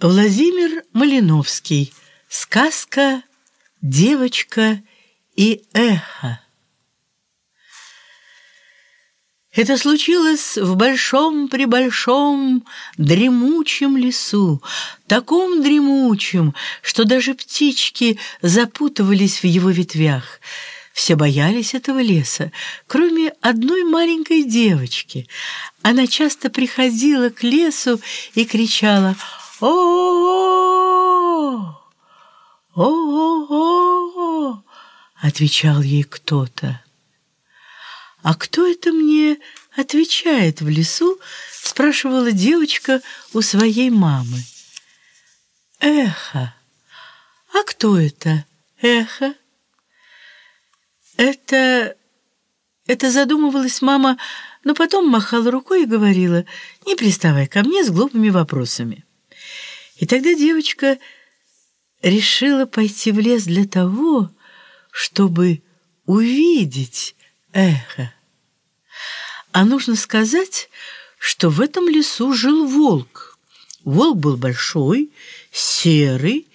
Владимир Малиновский. Сказка «Девочка и эхо». Это случилось в большом-пребольшом дремучем лесу, таком дремучем, что даже птички запутывались в его ветвях. Все боялись этого леса, кроме одной маленькой девочки. Она часто приходила к лесу и кричала «О-о-о! О-о-о!» отвечал ей кто-то. «А кто это мне отвечает в лесу?» — спрашивала девочка у своей мамы. «Эхо. А кто это? Эхо?» «Это...» Это задумывалась мама, но потом махала рукой и говорила, «Не приставай ко мне с глупыми вопросами». И тогда девочка решила пойти в лес для того, чтобы увидеть эхо. А нужно сказать, что в этом лесу жил волк. Волк был большой, серый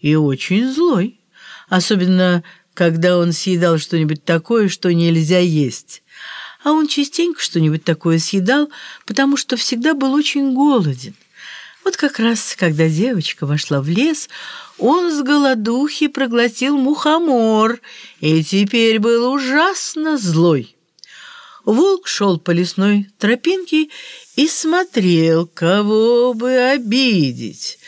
и очень злой, особенно когда он съедал что-нибудь такое, что нельзя есть. А он частенько что-нибудь такое съедал, потому что всегда был очень голоден. Вот как раз, когда девочка вошла в лес, он с голодухи проглотил мухомор и теперь был ужасно злой. Волк шел по лесной тропинке и смотрел, кого бы обидеть.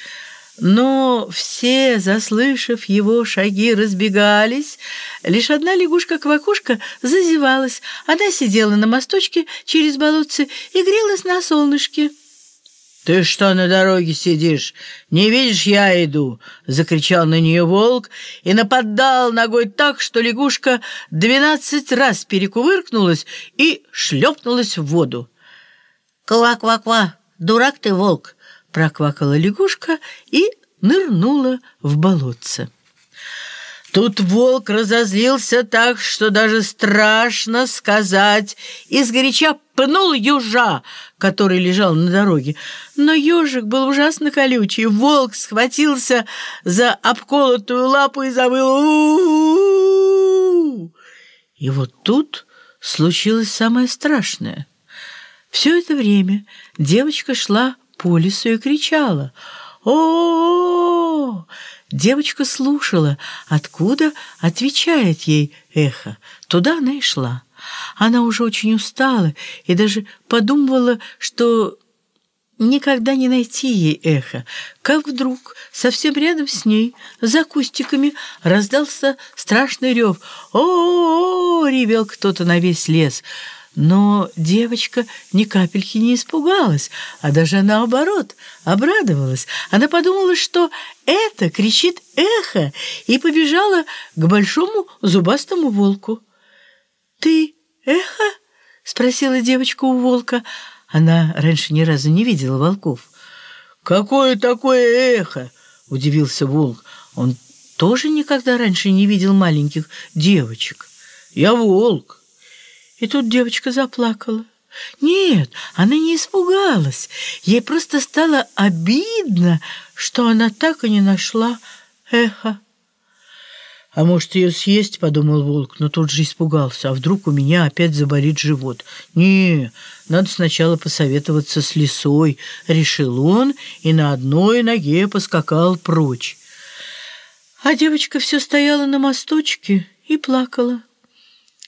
Но все, заслышав его шаги, разбегались. Лишь одна лягушка-квакушка зазевалась. Она сидела на мосточке через болотце и грелась на солнышке. «Ты что на дороге сидишь? Не видишь, я иду!» — закричал на нее волк и нападал ногой так, что лягушка двенадцать раз перекувыркнулась и шлепнулась в воду. «Ква-ква-ква! Дурак ты, волк!» — проквакала лягушка и нырнула в болотце. Тут волк разозлился так, что даже страшно сказать, и сгоряча пнул ежа, который лежал на дороге. Но ежик был ужасно колючий. Волк схватился за обколотую лапу и завыл. И вот тут случилось самое страшное. Все это время девочка шла по лесу и кричала «О-о-о!» Девочка слушала, откуда отвечает ей эхо. Туда она и шла. Она уже очень устала и даже подумывала, что никогда не найти ей эхо. Как вдруг совсем рядом с ней, за кустиками, раздался страшный рев. «О-о-о!» — ревел кто-то на весь лес — но девочка ни капельки не испугалась, а даже наоборот обрадовалась. Она подумала, что это кричит эхо, и побежала к большому зубастому волку. «Ты эхо?» — спросила девочка у волка. Она раньше ни разу не видела волков. «Какое такое эхо?» — удивился волк. Он тоже никогда раньше не видел маленьких девочек. «Я волк». И тут девочка заплакала. Нет, она не испугалась. Ей просто стало обидно, что она так и не нашла эхо. «А может, ее съесть?» — подумал волк, но тут же испугался. «А вдруг у меня опять заболит живот?» «Не, надо сначала посоветоваться с лисой», — решил он и на одной ноге поскакал прочь. А девочка все стояла на мосточке и плакала.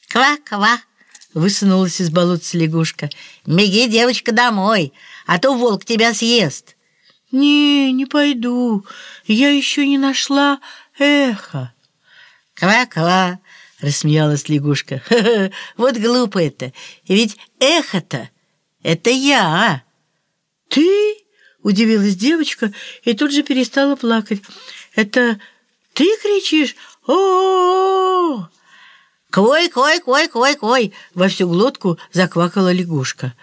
«Ква-ква!» Высунулась из болотца лягушка. «Беги, девочка, домой, а то волк тебя съест». «Не, не пойду. Я еще не нашла эхо». «Ква-ква!» — рассмеялась лягушка. Ха -ха, «Вот глупо это. Ведь эхо-то — это я». «Ты?» — удивилась девочка и тут же перестала плакать. «Это ты кричишь? О-о-о!» «Кой, кой, кой, кой, кой!» — во всю глотку заквакала лягушка.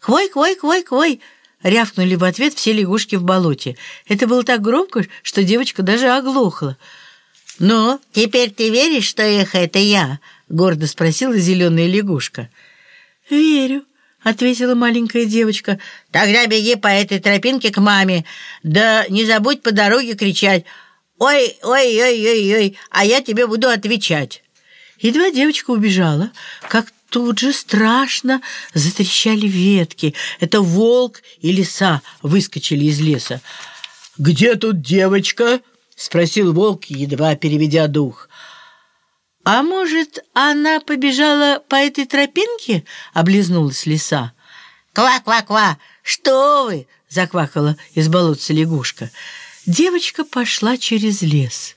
«Кой, кой, кой, кой!» — рявкнули в ответ все лягушки в болоте. Это было так громко, что девочка даже оглохла. «Но теперь ты веришь, что эхо — это я?» — гордо спросила зеленая лягушка. «Верю», ответила маленькая девочка. «Тогда беги по этой тропинке к маме. Да не забудь по дороге кричать «Ой, ой, ой, ой, ой», а я тебе буду отвечать». Едва девочка убежала, как тут же страшно затрещали ветки. Это волк и лиса выскочили из леса. «Где тут девочка?» — спросил волк, едва переведя дух. «А может, она побежала по этой тропинке?» — облизнулась лиса. «Ква-ква-ква! Что вы!» — заквакала из болотца лягушка. Девочка пошла через лес.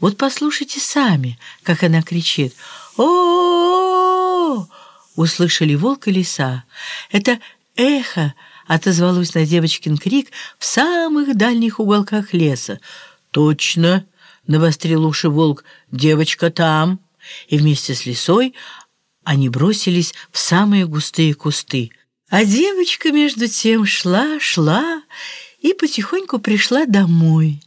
Вот послушайте сами, как она кричит. о Услышали волк и лиса. Это эхо отозвалось на девочкин крик в самых дальних уголках леса. «Точно!» — навострил уши волк. «Девочка там!» И вместе с лисой они бросились в самые густые кусты. А девочка между тем шла, шла и потихоньку пришла домой.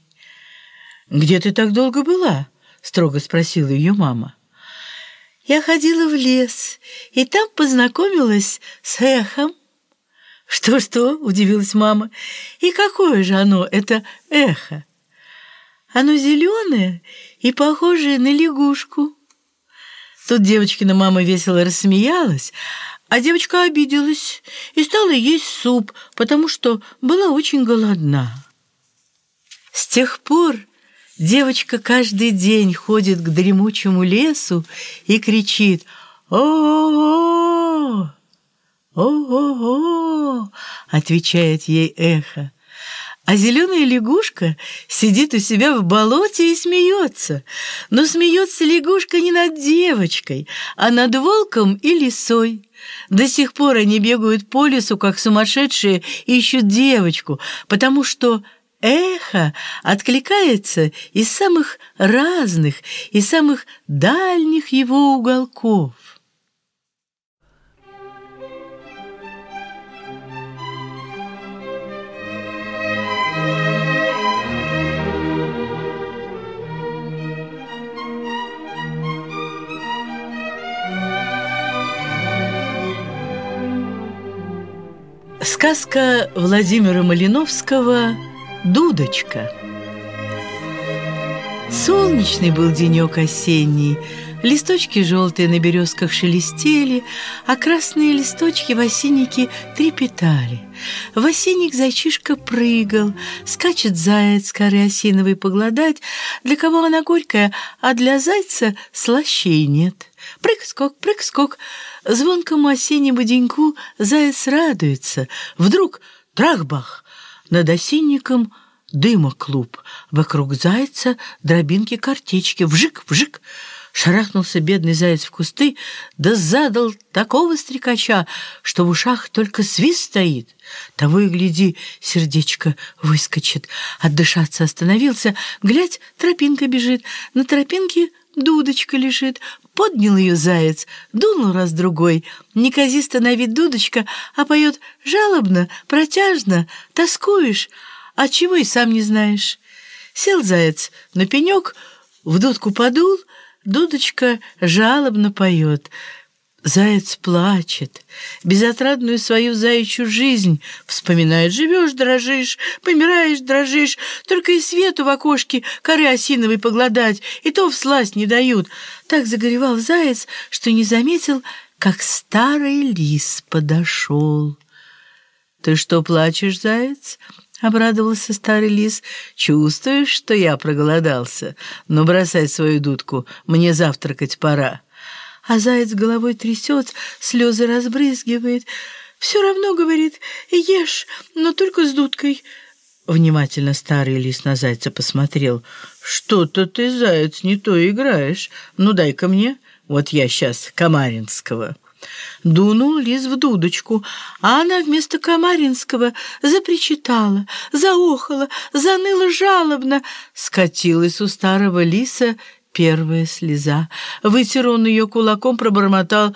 «Где ты так долго была?» — строго спросила ее мама. «Я ходила в лес, и там познакомилась с эхом». «Что-что?» — удивилась мама. «И какое же оно, это эхо?» «Оно зеленое и похожее на лягушку». Тут девочкина мама весело рассмеялась, а девочка обиделась и стала есть суп, потому что была очень голодна. С тех пор девочка каждый день ходит к дремучему лесу и кричит «О-о-о! О-о-о!» — отвечает ей эхо. А зеленая лягушка сидит у себя в болоте и смеется. Но смеется лягушка не над девочкой, а над волком и лисой. До сих пор они бегают по лесу, как сумасшедшие, ищут девочку, потому что эхо откликается из самых разных и самых дальних его уголков. Сказка Владимира Малиновского «Дудочка». Солнечный был денек осенний, листочки желтые на березках шелестели, а красные листочки в осеннике трепетали. В осенник зайчишка прыгал, скачет заяц коры осиновой погладать, для кого она горькая, а для зайца слащей нет. Прыг-скок, прыг-скок, звонкому осеннему деньку заяц радуется. Вдруг трах-бах, над осенником дыма клуб, вокруг зайца дробинки картечки, вжик-вжик. Шарахнулся бедный заяц в кусты, да задал такого стрекача, что в ушах только свист стоит. Того и гляди, сердечко выскочит. Отдышаться остановился, глядь, тропинка бежит. На тропинке дудочка лежит. Поднял ее заяц, дунул раз-другой. Неказисто на вид дудочка, а поет жалобно, протяжно. Тоскуешь, а чего и сам не знаешь. Сел заяц на пенек, в дудку подул, дудочка жалобно поет — Заяц плачет, безотрадную свою заячью жизнь вспоминает. Живешь, дрожишь, помираешь, дрожишь, только и свету в окошке коры осиновой погладать, и то всласть не дают. Так загоревал заяц, что не заметил, как старый лис подошел. «Ты что плачешь, заяц?» — обрадовался старый лис. «Чувствуешь, что я проголодался? Ну, бросай свою дудку, мне завтракать пора» а заяц головой трясет, слезы разбрызгивает. «Все равно, — говорит, — ешь, но только с дудкой». Внимательно старый лис на зайца посмотрел. «Что-то ты, заяц, не то играешь. Ну, дай-ка мне. Вот я сейчас Камаринского». Дунул лис в дудочку, а она вместо Камаринского запричитала, заохала, заныла жалобно. Скатилась у старого лиса первая слеза. Вытер он ее кулаком, пробормотал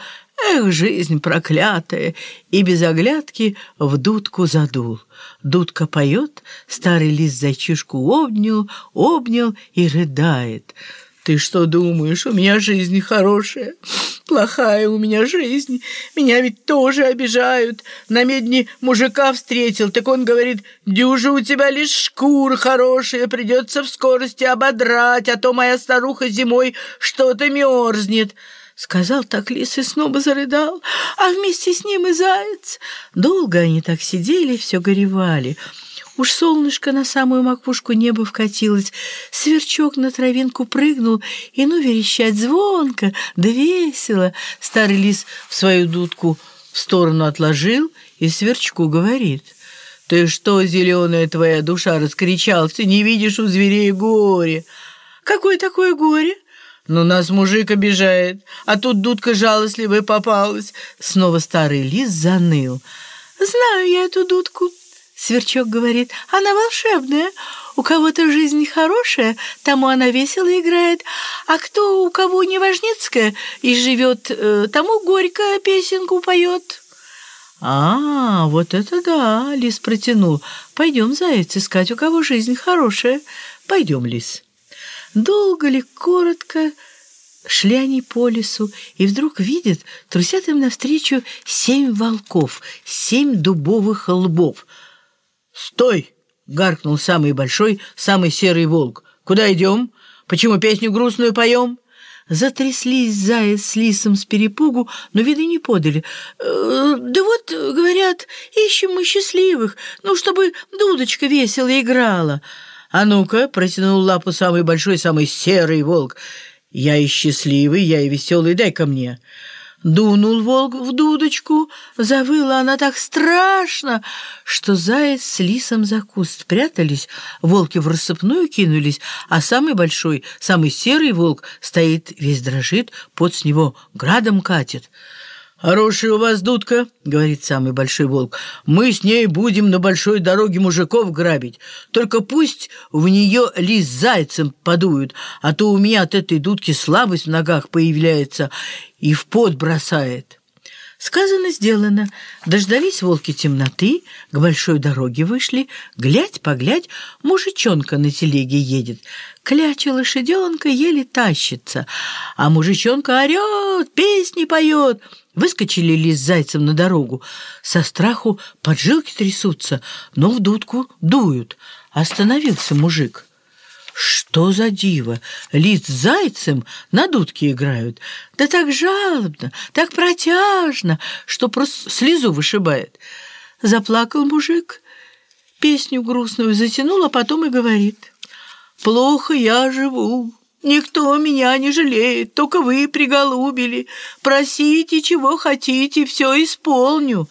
«Эх, жизнь проклятая!» и без оглядки в дудку задул. Дудка поет, старый лис зайчишку обнял, обнял и рыдает. «Ты что думаешь, у меня жизнь хорошая? Плохая у меня жизнь, меня ведь тоже обижают. На медне мужика встретил, так он говорит, дюжа у тебя лишь шкура хорошая, придется в скорости ободрать, а то моя старуха зимой что-то мерзнет. Сказал так лис и снова зарыдал, а вместе с ним и заяц. Долго они так сидели, все горевали. Уж солнышко на самую макушку неба вкатилось, сверчок на травинку прыгнул, и ну верещать звонко, да весело. Старый лис в свою дудку в сторону отложил и сверчку говорит. «Ты что, зеленая твоя душа, раскричался, не видишь у зверей горе?» «Какое такое горе?» «Ну, нас мужик обижает, а тут дудка жалостливая попалась». Снова старый лис заныл. «Знаю я эту дудку». Сверчок говорит, она волшебная. У кого-то жизнь хорошая, тому она весело играет, а кто у кого неважнецкая и живет, э, тому горько песенку поет. «А, вот это да!» — лис протянул. «Пойдем, заяц, искать, у кого жизнь хорошая. Пойдем, лис». Долго ли, коротко шли они по лесу, и вдруг видят, трусят им навстречу семь волков, семь дубовых лбов — «Стой!» — гаркнул самый большой, самый серый волк. «Куда идем? Почему песню грустную поем?» Затряслись заяц с лисом с перепугу, но виды не подали. «Э, «Да вот, говорят, ищем мы счастливых, ну, чтобы дудочка весело играла». «А ну-ка!» — протянул лапу самый большой, самый серый волк. «Я и счастливый, я и веселый, дай ко мне». Дунул волк в дудочку, завыла она так страшно, что заяц с лисом за куст спрятались, волки в рассыпную кинулись, а самый большой, самый серый волк стоит, весь дрожит, под с него градом катит. «Хорошая у вас дудка», — говорит самый большой волк. «Мы с ней будем на большой дороге мужиков грабить. Только пусть в нее лис зайцем подуют, а то у меня от этой дудки слабость в ногах появляется и в пот бросает». Сказано, сделано. Дождались волки темноты, к большой дороге вышли. Глядь, поглядь, мужичонка на телеге едет. Кляча лошаденка еле тащится, а мужичонка орет, песни поет. Выскочили ли с зайцем на дорогу. Со страху поджилки трясутся, но в дудку дуют. Остановился мужик. Что за диво? Лис с зайцем на дудке играют. Да так жалобно, так протяжно, что просто слезу вышибает. Заплакал мужик, песню грустную затянул, а потом и говорит. «Плохо я живу, никто меня не жалеет, только вы приголубили. Просите, чего хотите, все исполню».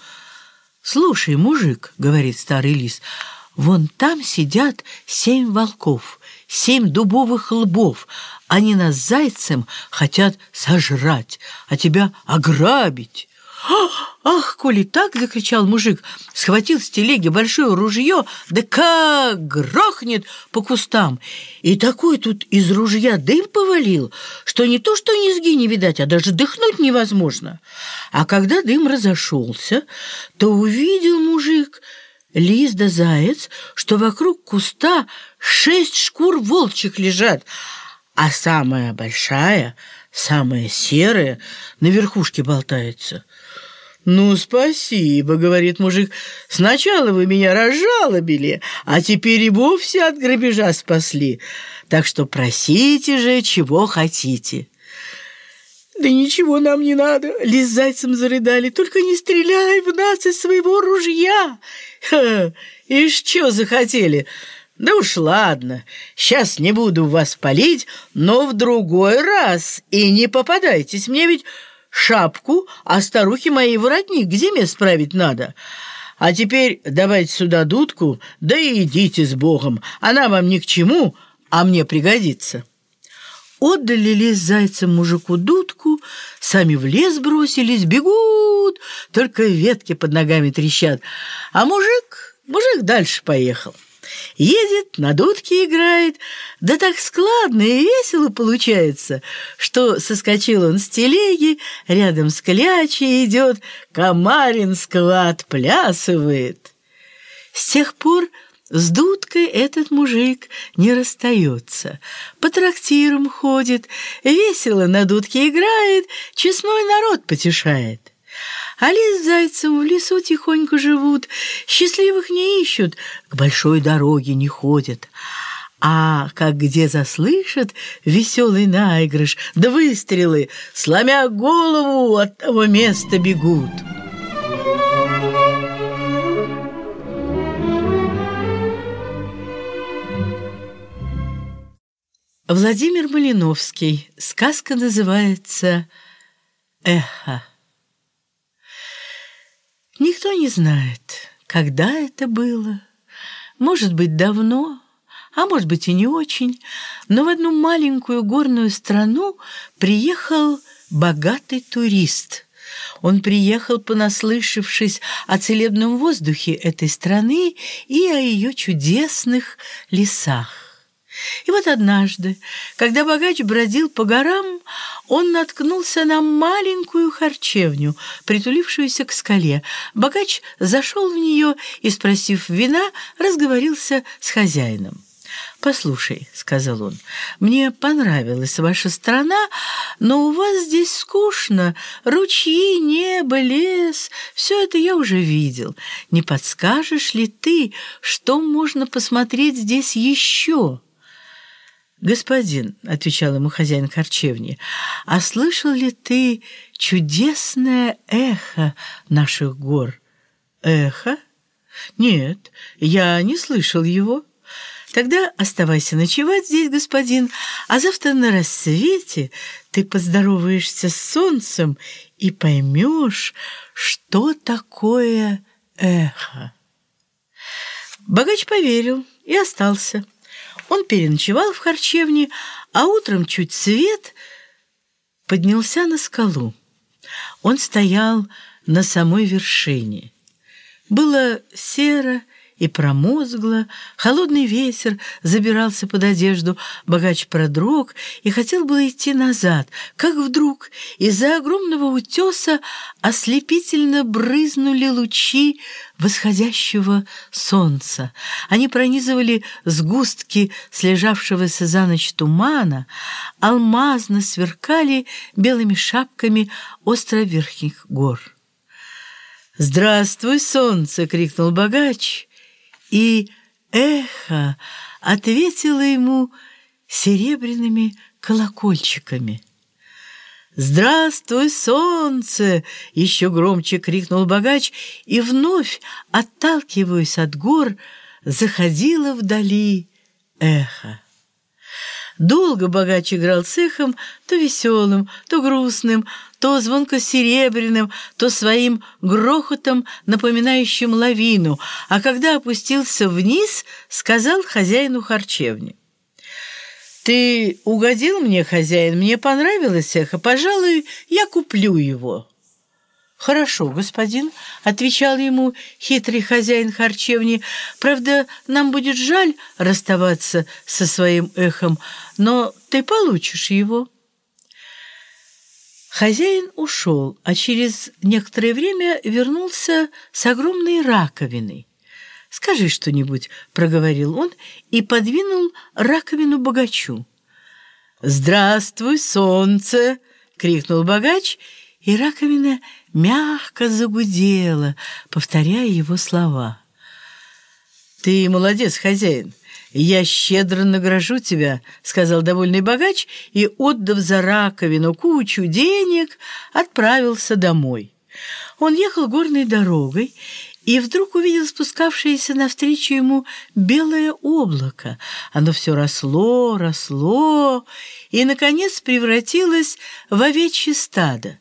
«Слушай, мужик», — говорит старый лис, — «вон там сидят семь волков» семь дубовых лбов. Они нас зайцем хотят сожрать, а тебя ограбить. «Ах, коли так!» — закричал мужик, схватил с телеги большое ружье, да как грохнет по кустам. И такой тут из ружья дым повалил, что не то что низги не видать, а даже дыхнуть невозможно. А когда дым разошелся, то увидел мужик — лис да заяц, что вокруг куста шесть шкур волчьих лежат, а самая большая, самая серая на верхушке болтается. «Ну, спасибо», — говорит мужик, — «сначала вы меня разжалобили, а теперь и вовсе от грабежа спасли, так что просите же, чего хотите». «Да ничего нам не надо!» — лис зайцем зарыдали. «Только не стреляй в нас из своего ружья!» «Ишь, что захотели?» «Да уж ладно, сейчас не буду вас палить, но в другой раз и не попадайтесь. Мне ведь шапку, а старухи моей воротник к зиме справить надо. А теперь давайте сюда дудку, да и идите с Богом. Она вам ни к чему, а мне пригодится». Отдали лес зайцам мужику дудку, сами в лес бросились, бегут, только ветки под ногами трещат. А мужик, мужик дальше поехал. Едет, на дудке играет, да так складно и весело получается, что соскочил он с телеги, рядом с клячей идет, Камаринского отплясывает. С тех пор С дудкой этот мужик не расстается. По трактирам ходит, весело на дудке играет, честной народ потешает. А лис с зайцем в лесу тихонько живут, счастливых не ищут, к большой дороге не ходят. А как где заслышат веселый наигрыш, да выстрелы, сломя голову, от того места бегут. Владимир Малиновский. Сказка называется «Эхо». Никто не знает, когда это было. Может быть, давно, а может быть и не очень. Но в одну маленькую горную страну приехал богатый турист. Он приехал, понаслышавшись о целебном воздухе этой страны и о ее чудесных лесах. И вот однажды, когда богач бродил по горам, он наткнулся на маленькую харчевню, притулившуюся к скале. Богач зашел в нее и, спросив вина, разговорился с хозяином. «Послушай», — сказал он, — «мне понравилась ваша страна, но у вас здесь скучно. Ручьи, небо, лес — все это я уже видел. Не подскажешь ли ты, что можно посмотреть здесь еще?» «Господин», — отвечал ему хозяин харчевни, — «а слышал ли ты чудесное эхо наших гор?» «Эхо? Нет, я не слышал его». «Тогда оставайся ночевать здесь, господин, а завтра на рассвете ты поздороваешься с солнцем и поймешь, что такое эхо». Богач поверил и остался. Он переночевал в харчевне, а утром чуть свет поднялся на скалу. Он стоял на самой вершине. Было серо и промозгло, холодный ветер забирался под одежду, богач продрог и хотел было идти назад, как вдруг из-за огромного утеса ослепительно брызнули лучи восходящего солнца. Они пронизывали сгустки слежавшегося за ночь тумана, алмазно сверкали белыми шапками островерхних гор. «Здравствуй, солнце!» — крикнул богач — и эхо ответило ему серебряными колокольчиками. «Здравствуй, солнце!» — еще громче крикнул богач, и вновь, отталкиваясь от гор, заходило вдали эхо. Долго богач играл с эхом, то веселым, то грустным, то звонко-серебряным, то своим грохотом, напоминающим лавину, а когда опустился вниз, сказал хозяину харчевни. «Ты угодил мне, хозяин, мне понравилось эхо, пожалуй, я куплю его». «Хорошо, господин», — отвечал ему хитрый хозяин харчевни. «Правда, нам будет жаль расставаться со своим эхом, но ты получишь его». Хозяин ушел, а через некоторое время вернулся с огромной раковиной. «Скажи что-нибудь», — проговорил он и подвинул раковину богачу. «Здравствуй, солнце!» — крикнул богач, и раковина — мягко загудела, повторяя его слова. «Ты молодец, хозяин, я щедро награжу тебя», — сказал довольный богач и, отдав за раковину кучу денег, отправился домой. Он ехал горной дорогой и вдруг увидел спускавшееся навстречу ему белое облако. Оно все росло, росло и, наконец, превратилось в овечье стадо.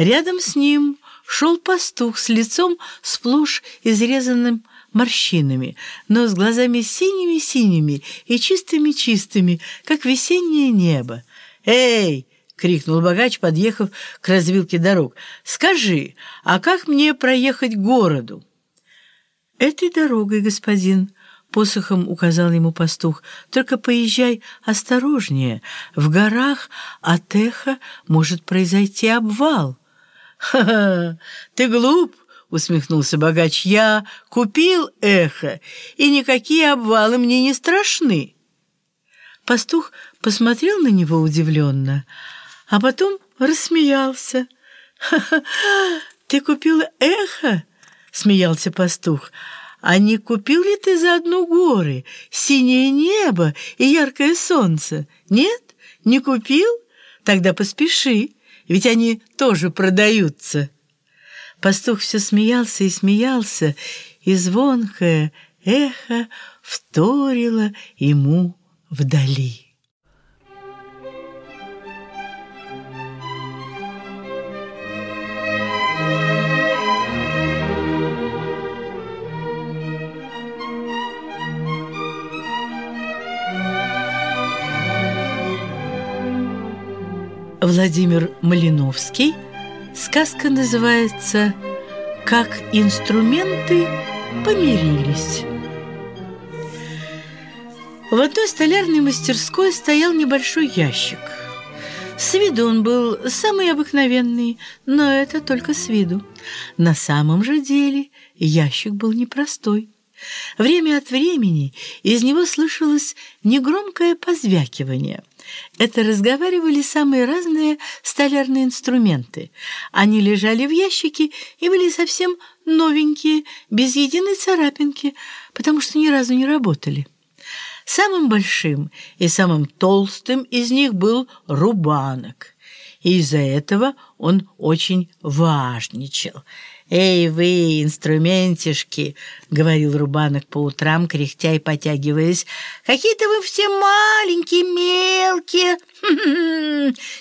Рядом с ним шел пастух с лицом сплошь изрезанным морщинами, но с глазами синими-синими и чистыми-чистыми, как весеннее небо. «Эй!» — крикнул богач, подъехав к развилке дорог. «Скажи, а как мне проехать к городу?» «Этой дорогой, господин», — посохом указал ему пастух. «Только поезжай осторожнее. В горах от эха может произойти обвал». «Ха-ха! Ты глуп!» — усмехнулся богач, — «я купил эхо, и никакие обвалы мне не страшны». Пастух посмотрел на него удивленно, а потом рассмеялся. «Ха-ха! Ты купил эхо?» — смеялся пастух. «А не купил ли ты заодно горы, синее небо и яркое солнце? Нет? Не купил? Тогда поспеши, ведь они тоже продаются». Пастух все смеялся и смеялся, и звонкое эхо вторило ему вдали. Владимир Малиновский. Сказка называется «Как инструменты помирились». В одной столярной мастерской стоял небольшой ящик. С виду он был самый обыкновенный, но это только с виду. На самом же деле ящик был непростой. Время от времени из него слышалось негромкое позвякивание – это разговаривали самые разные столярные инструменты. Они лежали в ящике и были совсем новенькие, без единой царапинки, потому что ни разу не работали. Самым большим и самым толстым из них был рубанок, и из-за этого он очень важничал – «Эй вы, инструментишки!» — говорил Рубанок по утрам, кряхтя и потягиваясь. «Какие-то вы все маленькие, мелкие!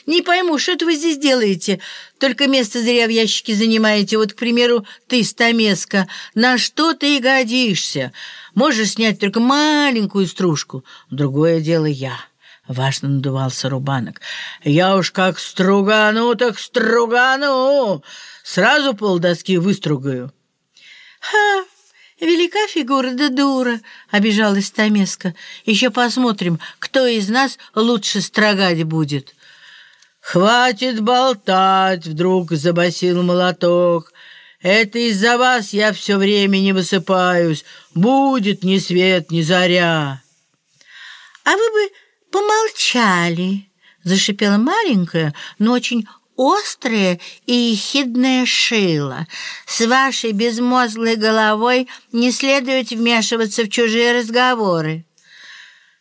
Не пойму, что это вы здесь делаете? Только место зря в ящике занимаете. Вот, к примеру, ты, Стамеска, на что ты годишься? Можешь снять только маленькую стружку. Другое дело я». Важно надувался Рубанок. «Я уж как стругану, так стругану! Сразу полдоски выстругаю». «Ха! Велика фигура да дура!» — обижалась Томеска. «Еще посмотрим, кто из нас лучше строгать будет». «Хватит болтать!» — вдруг забасил молоток. «Это из-за вас я все время не высыпаюсь. Будет ни свет, ни заря». «А вы бы помолчали!» — зашипела маленькая, но очень острая и ехидная шила. С вашей безмозглой головой не следует вмешиваться в чужие разговоры.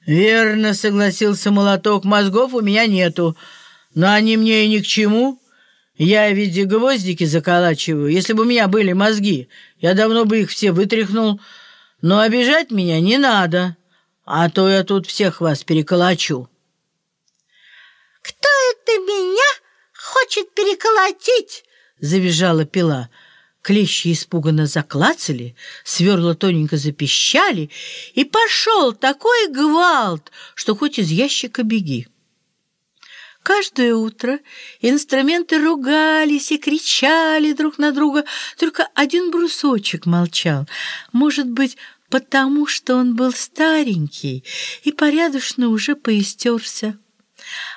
«Верно», — согласился молоток, — «мозгов у меня нету, но они мне и ни к чему. Я ведь гвоздики заколачиваю. Если бы у меня были мозги, я давно бы их все вытряхнул. Но обижать меня не надо» а то я тут всех вас переколочу». «Кто это меня хочет переколотить?» — завизжала пила. Клещи испуганно заклацали, сверла тоненько запищали, и пошел такой гвалт, что хоть из ящика беги. Каждое утро инструменты ругались и кричали друг на друга, только один брусочек молчал. Может быть, потому что он был старенький и порядочно уже поистерся.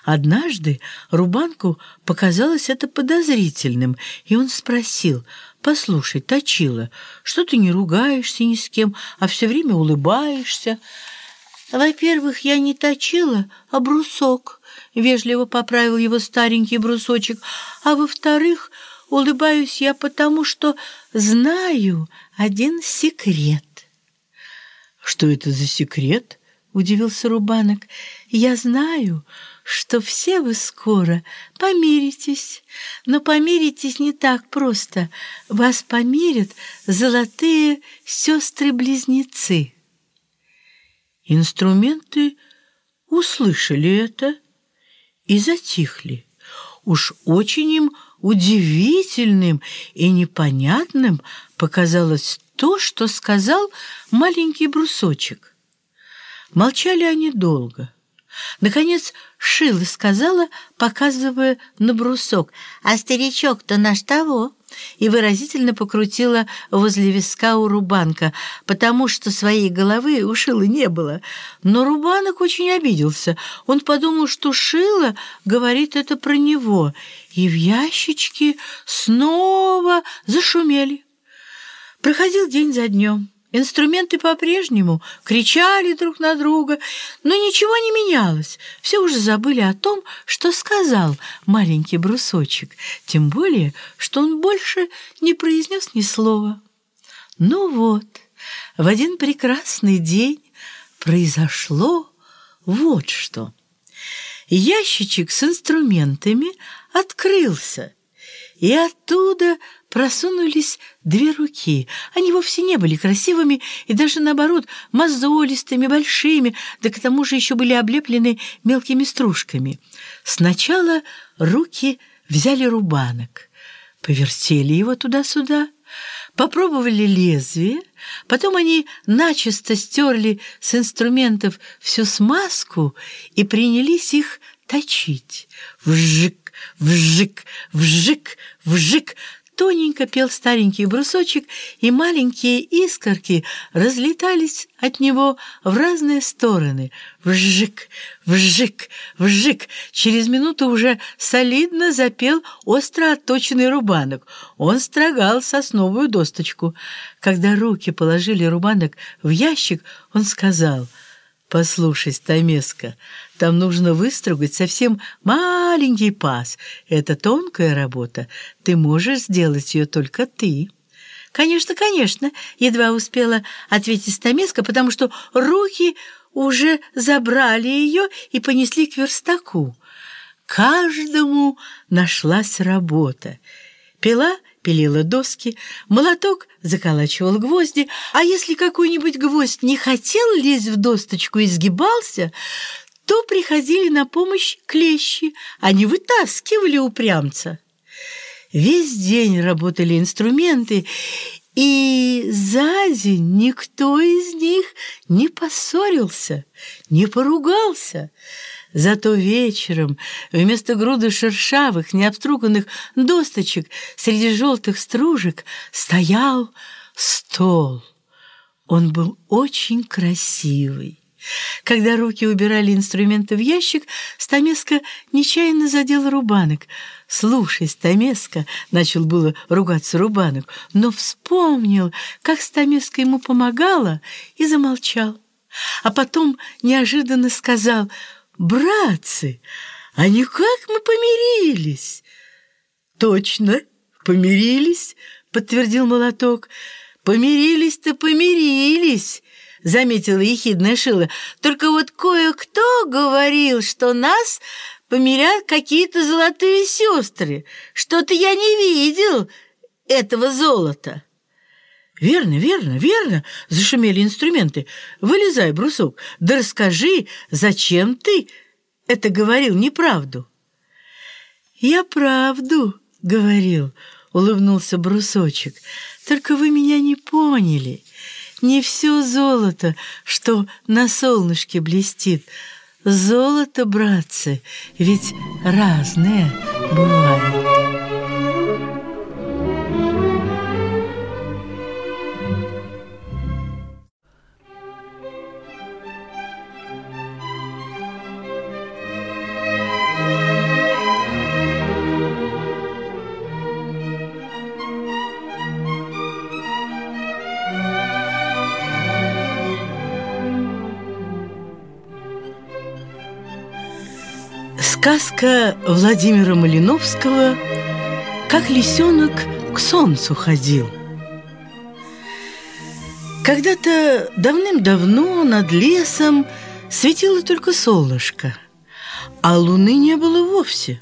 Однажды Рубанку показалось это подозрительным, и он спросил, «Послушай, Точила, что ты не ругаешься ни с кем, а все время улыбаешься?» «Во-первых, я не точила, а брусок», — вежливо поправил его старенький брусочек, «а во-вторых, улыбаюсь я потому, что знаю один секрет». «Что это за секрет?» — удивился Рубанок. «Я знаю, что все вы скоро помиритесь, но помиритесь не так просто. Вас помирят золотые сестры-близнецы». Инструменты услышали это и затихли. Уж очень им удивительным и непонятным показалось то, что сказал маленький брусочек. Молчали они долго. Наконец Шила сказала, показывая на брусок, «А старичок-то наш того!» и выразительно покрутила возле виска у Рубанка, потому что своей головы у Шилы не было. Но Рубанок очень обиделся. Он подумал, что Шила говорит это про него, и в ящичке снова зашумели. Проходил день за днем. Инструменты по-прежнему кричали друг на друга, но ничего не менялось. Все уже забыли о том, что сказал маленький брусочек, тем более, что он больше не произнес ни слова. Ну вот, в один прекрасный день произошло вот что. Ящичек с инструментами открылся, и оттуда просунулись две руки. Они вовсе не были красивыми и даже, наоборот, мозолистыми, большими, да к тому же еще были облеплены мелкими стружками. Сначала руки взяли рубанок, повертели его туда-сюда, попробовали лезвие, потом они начисто стерли с инструментов всю смазку и принялись их точить. Вжик, вжик, вжик, вжик, тоненько пел старенький брусочек, и маленькие искорки разлетались от него в разные стороны. Вжик, вжик, вжик. Через минуту уже солидно запел остро отточенный рубанок. Он строгал сосновую досточку. Когда руки положили рубанок в ящик, он сказал — «Послушай, Стамеска, там нужно выстругать совсем маленький паз. Это тонкая работа. Ты можешь сделать ее только ты». «Конечно, конечно», — едва успела ответить Стамеска, потому что руки уже забрали ее и понесли к верстаку. Каждому нашлась работа. Пила пилила доски, молоток заколачивал гвозди, а если какой-нибудь гвоздь не хотел лезть в досточку и сгибался, то приходили на помощь клещи, они вытаскивали упрямца. Весь день работали инструменты, и за день никто из них не поссорился, не поругался. Зато вечером вместо груды шершавых, необструганных досточек среди желтых стружек стоял стол. Он был очень красивый. Когда руки убирали инструменты в ящик, Стамеска нечаянно задел рубанок. «Слушай, Стамеска!» — начал было ругаться рубанок, но вспомнил, как Стамеска ему помогала, и замолчал. А потом неожиданно сказал — братцы, а не как мы помирились?» «Точно, помирились», — подтвердил молоток. «Помирились-то помирились», — заметила ехидная Шила. «Только вот кое-кто говорил, что нас помирят какие-то золотые сестры. Что-то я не видел этого золота». «Верно, верно, верно!» — зашумели инструменты. «Вылезай, брусок, да расскажи, зачем ты это говорил неправду?» «Я правду говорил», — улыбнулся брусочек. «Только вы меня не поняли. Не все золото, что на солнышке блестит. Золото, братцы, ведь разное бывает». Сказка Владимира Малиновского «Как лисенок к солнцу ходил». Когда-то давным-давно над лесом светило только солнышко, а луны не было вовсе.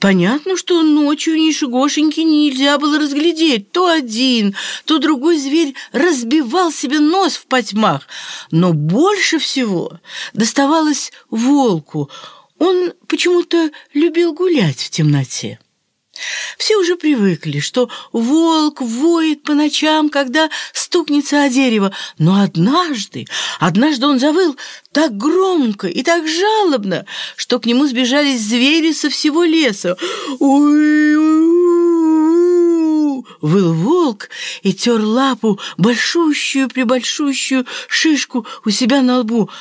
Понятно, что ночью ничегошеньки нельзя было разглядеть. То один, то другой зверь разбивал себе нос в потьмах. Но больше всего доставалось волку – он почему-то любил гулять в темноте. Все уже привыкли, что волк воет по ночам, когда стукнется о дерево. Но однажды, однажды он завыл так громко и так жалобно, что к нему сбежались звери со всего леса. Выл волк и тер лапу, большущую-пребольшущую шишку у себя на лбу –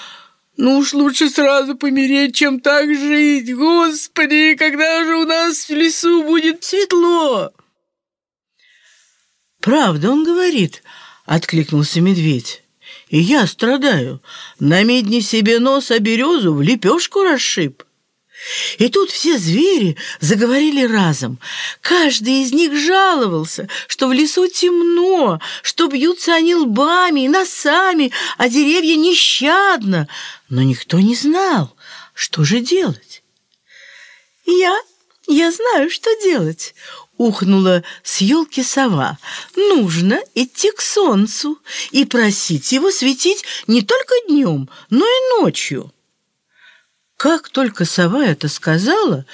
ну уж лучше сразу помереть, чем так жить. Господи, когда же у нас в лесу будет светло? «Правда, он говорит», — откликнулся медведь. «И я страдаю. На медне себе нос, а березу в лепешку расшиб». И тут все звери заговорили разом. Каждый из них жаловался, что в лесу темно, что бьются они лбами и носами, а деревья нещадно. Но никто не знал, что же делать. «Я, я знаю, что делать», — ухнула с елки сова. «Нужно идти к солнцу и просить его светить не только днем, но и ночью». Как только сова это сказала,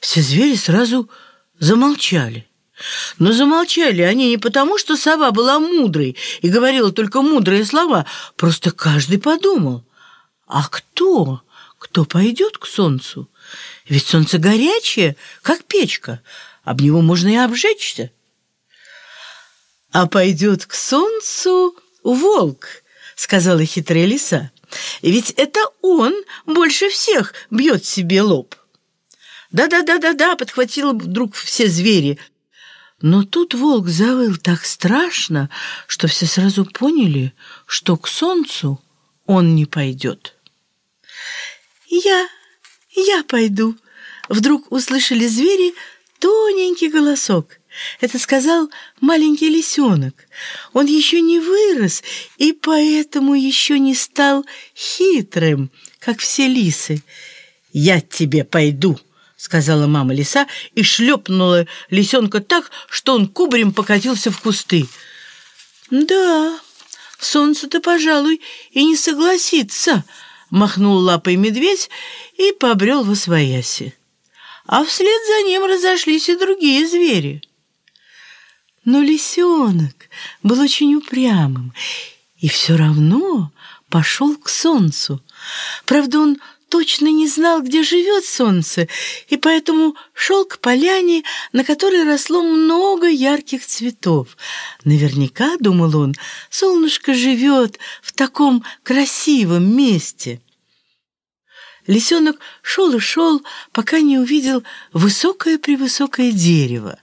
все звери сразу замолчали. Но замолчали они не потому, что сова была мудрой и говорила только мудрые слова, просто каждый подумал, а кто, кто пойдет к солнцу? Ведь солнце горячее, как печка, об него можно и обжечься. А пойдет к солнцу волк, сказала хитрая лиса. Ведь это он больше всех бьет себе лоб. «Да-да-да-да-да!» — подхватил вдруг все звери. Но тут волк завыл так страшно, что все сразу поняли, что к солнцу он не пойдет. «Я, я пойду!» — вдруг услышали звери тоненький голосок. Это сказал маленький лисенок. Он еще не вырос и поэтому еще не стал хитрым, как все лисы. «Я тебе пойду», — сказала мама лиса и шлепнула лисенка так, что он кубарем покатился в кусты. «Да, солнце-то, пожалуй, и не согласится», — махнул лапой медведь и побрел во свояси. А вслед за ним разошлись и другие звери. Но лисенок был очень упрямым и все равно пошел к солнцу. Правда, он точно не знал, где живет солнце, и поэтому шел к поляне, на которой росло много ярких цветов. Наверняка, думал он, солнышко живет в таком красивом месте. Лисенок шел и шел, пока не увидел высокое-превысокое дерево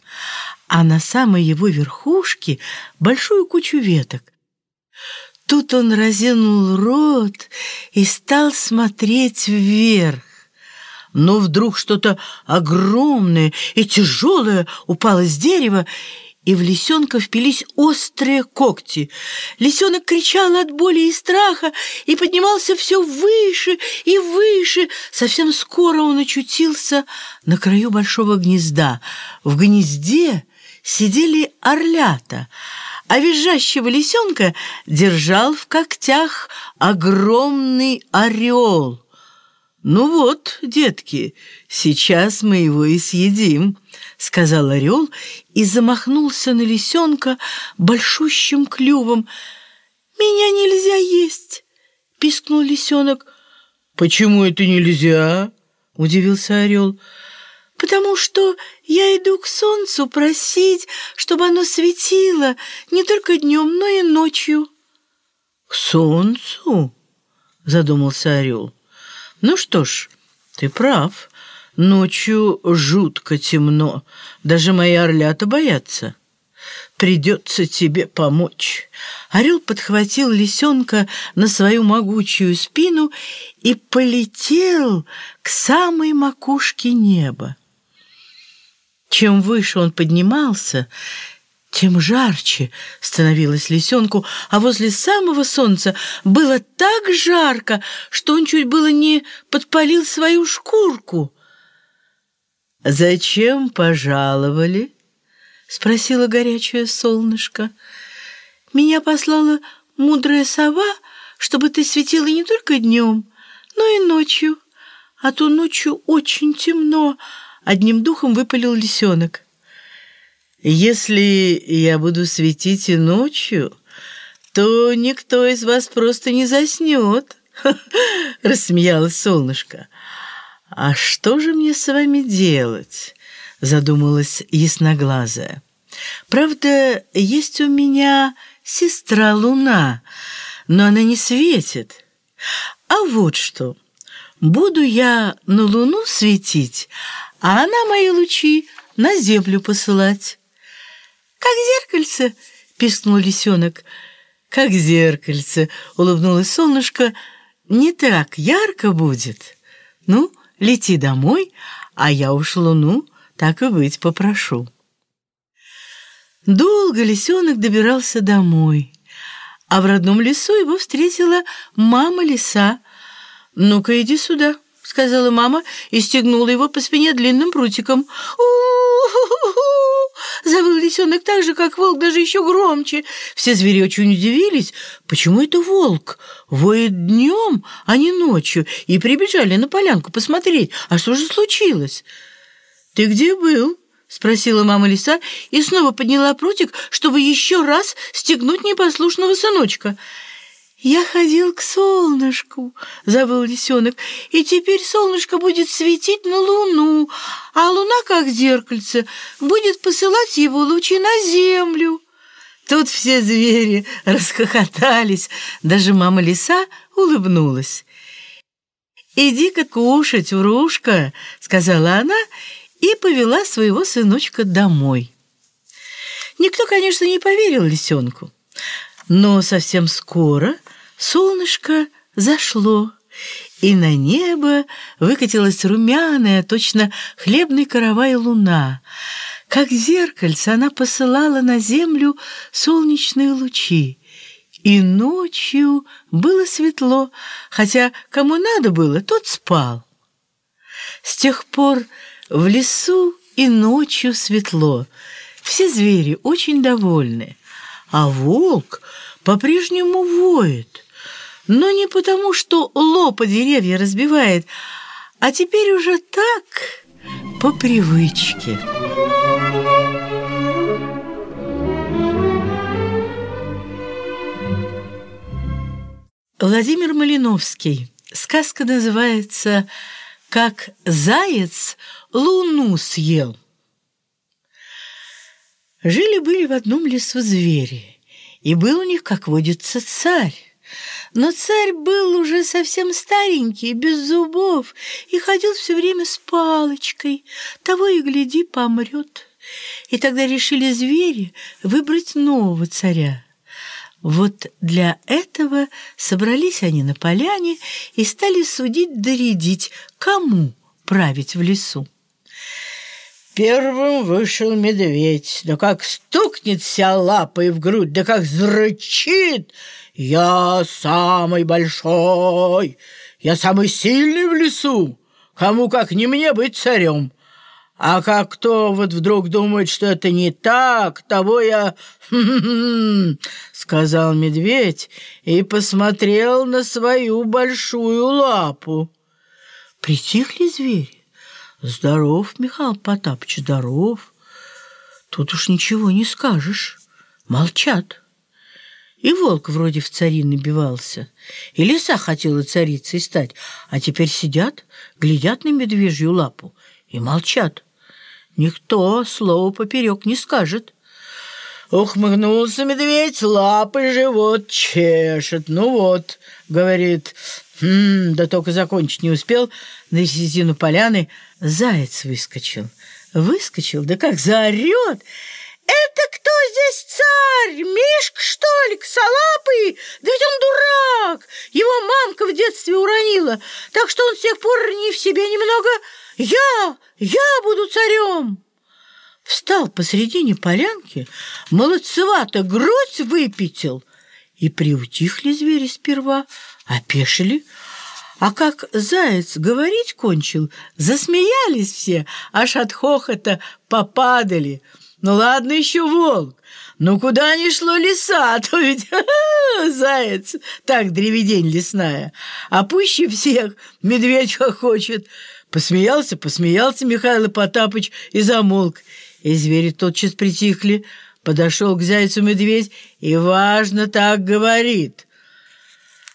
а на самой его верхушке большую кучу веток. Тут он разинул рот и стал смотреть вверх. Но вдруг что-то огромное и тяжелое упало с дерева, и в лисенка впились острые когти. Лисенок кричал от боли и страха и поднимался все выше и выше. Совсем скоро он очутился на краю большого гнезда. В гнезде сидели орлята, а визжащего лисенка держал в когтях огромный орел. «Ну вот, детки, сейчас мы его и съедим», — сказал орел и замахнулся на лисенка большущим клювом. «Меня нельзя есть», — пискнул лисенок. «Почему это нельзя?» — удивился орел потому что я иду к солнцу просить, чтобы оно светило не только днем, но и ночью». «К солнцу?» — задумался орел. «Ну что ж, ты прав. Ночью жутко темно. Даже мои орлята боятся. Придется тебе помочь». Орел подхватил лисенка на свою могучую спину и полетел к самой макушке неба. Чем выше он поднимался, тем жарче становилось лисенку, а возле самого солнца было так жарко, что он чуть было не подпалил свою шкурку. «Зачем пожаловали?» — спросила горячее солнышко. «Меня послала мудрая сова, чтобы ты светила не только днем, но и ночью, а то ночью очень темно, Одним духом выпалил лисенок. «Если я буду светить и ночью, то никто из вас просто не заснет», — рассмеялось солнышко. «А что же мне с вами делать?» — задумалась ясноглазая. «Правда, есть у меня сестра Луна, но она не светит. А вот что, буду я на Луну светить, а она мои лучи на землю посылать. «Как зеркальце!» — пискнул лисенок. «Как зеркальце!» — улыбнулось солнышко. «Не так ярко будет. Ну, лети домой, а я уж луну, так и быть, попрошу». Долго лисенок добирался домой, а в родном лесу его встретила мама-лиса. «Ну-ка, иди сюда», — сказала мама и стегнула его по спине длинным прутиком. «У-у-у-у-у!» Завыл лисенок так же, как волк, даже еще громче. Все звери очень удивились, почему это волк воет днем, а не ночью, и прибежали на полянку посмотреть, а что же случилось. «Ты где был?» — спросила мама лиса и снова подняла прутик, чтобы еще раз стегнуть непослушного сыночка. «Я ходил к солнышку», — забыл лисенок, «и теперь солнышко будет светить на луну, а луна, как зеркальце, будет посылать его лучи на землю». Тут все звери расхохотались, даже мама лиса улыбнулась. «Иди-ка кушать, врушка», — сказала она и повела своего сыночка домой. Никто, конечно, не поверил лисенку, но совсем скоро солнышко зашло, и на небо выкатилась румяная, точно хлебный каравай луна. Как зеркальце она посылала на землю солнечные лучи. И ночью было светло, хотя кому надо было, тот спал. С тех пор в лесу и ночью светло. Все звери очень довольны. А волк по-прежнему воет. Но не потому, что лопа деревья разбивает, а теперь уже так, по привычке. Владимир Малиновский. Сказка называется «Как заяц луну съел». Жили-были в одном лесу звери, и был у них, как водится, царь. Но царь был уже совсем старенький, без зубов, и ходил все время с палочкой. Того и гляди, помрет. И тогда решили звери выбрать нового царя. Вот для этого собрались они на поляне и стали судить-доредить, кому править в лесу. Первым вышел медведь, да как стукнется лапой в грудь, да как зрычит. Я самый большой, я самый сильный в лесу. Кому как не мне быть царем. А как кто вот вдруг думает, что это не так, того я... сказал медведь и посмотрел на свою большую лапу. Притихли звери. Здоров, Михаил Потапыч, здоров. Тут уж ничего не скажешь. Молчат. И волк вроде в цари набивался, и лиса хотела царицей стать, а теперь сидят, глядят на медвежью лапу и молчат. Никто слова поперек не скажет. Ухмыхнулся медведь, лапы живот чешет. Ну вот, говорит, хм, да только закончить не успел, на середину поляны заяц выскочил. Выскочил, да как заорет! «Это кто здесь царь? Мишка, что ли, косолапый? Да ведь он дурак! Его мамка в детстве уронила, так что он с тех пор не в себе немного. Я, я буду царем!» Встал посредине полянки, молодцевато грудь выпятил, и приутихли звери сперва, опешили, а как заяц говорить кончил, засмеялись все, аж от хохота попадали. Ну ладно еще волк, ну куда ни шло лиса, а то ведь заяц, так древедень лесная, а пуще всех медведь хохочет. Посмеялся, посмеялся Михаил Потапыч и замолк, и звери тотчас притихли. Подошел к зайцу медведь и важно так говорит.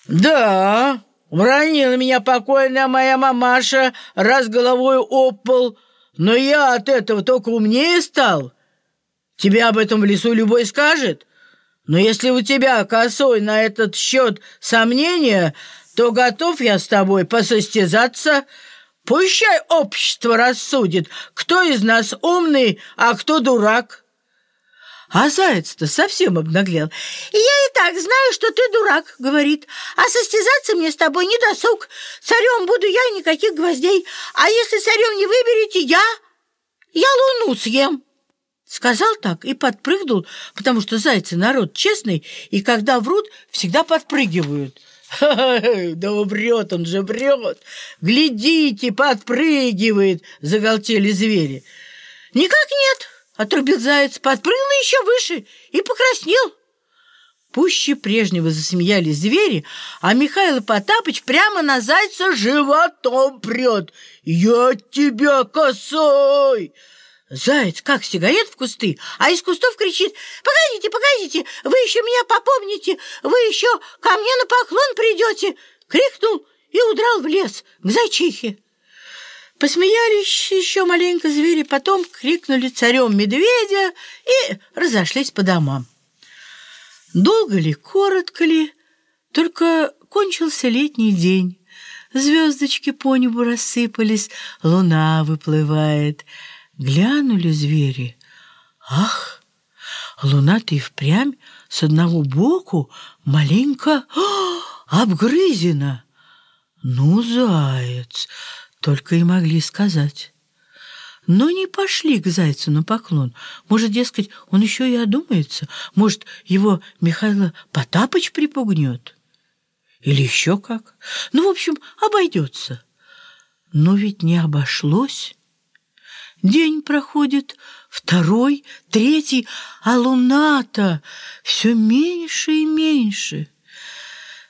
«Да, Уронила меня покойная моя мамаша раз головой об пол, но я от этого только умнее стал. Тебе об этом в лесу любой скажет. Но если у тебя, косой, на этот счет сомнения, то готов я с тобой посостязаться. Пущай общество рассудит, кто из нас умный, а кто дурак». А заяц-то совсем обнаглел. «Я и так знаю, что ты дурак», — говорит. «А состязаться мне с тобой не досуг. Царем буду я, никаких гвоздей. А если царем не выберете, я... я луну съем». Сказал так и подпрыгнул, потому что зайцы народ честный, и когда врут, всегда подпрыгивают. да врет он же, врет! Глядите, подпрыгивает!» — заголтели звери. «Никак нет!» — отрубил заяц, подпрыгнул еще выше и покраснел. Пуще прежнего засмеялись звери, а Михаил Потапыч прямо на зайца животом прет. «Я тебя косой!» Заяц как сигарет в кусты, а из кустов кричит «Погодите, погодите, вы еще меня попомните, вы еще ко мне на поклон придете!» Крикнул и удрал в лес к зайчихе. Посмеялись еще маленько звери, потом крикнули царем медведя и разошлись по домам. Долго ли, коротко ли, только кончился летний день. Звездочки по небу рассыпались, луна выплывает — Глянули звери. Ах, луна-то и впрямь с одного боку маленько о, обгрызена. Ну, заяц, только и могли сказать. Но не пошли к зайцу на поклон. Может, дескать, он еще и одумается. Может, его Михайло Потапыч припугнет. Или еще как. Ну, в общем, обойдется. Но ведь не обошлось. День проходит, второй, третий, а луна-то все меньше и меньше.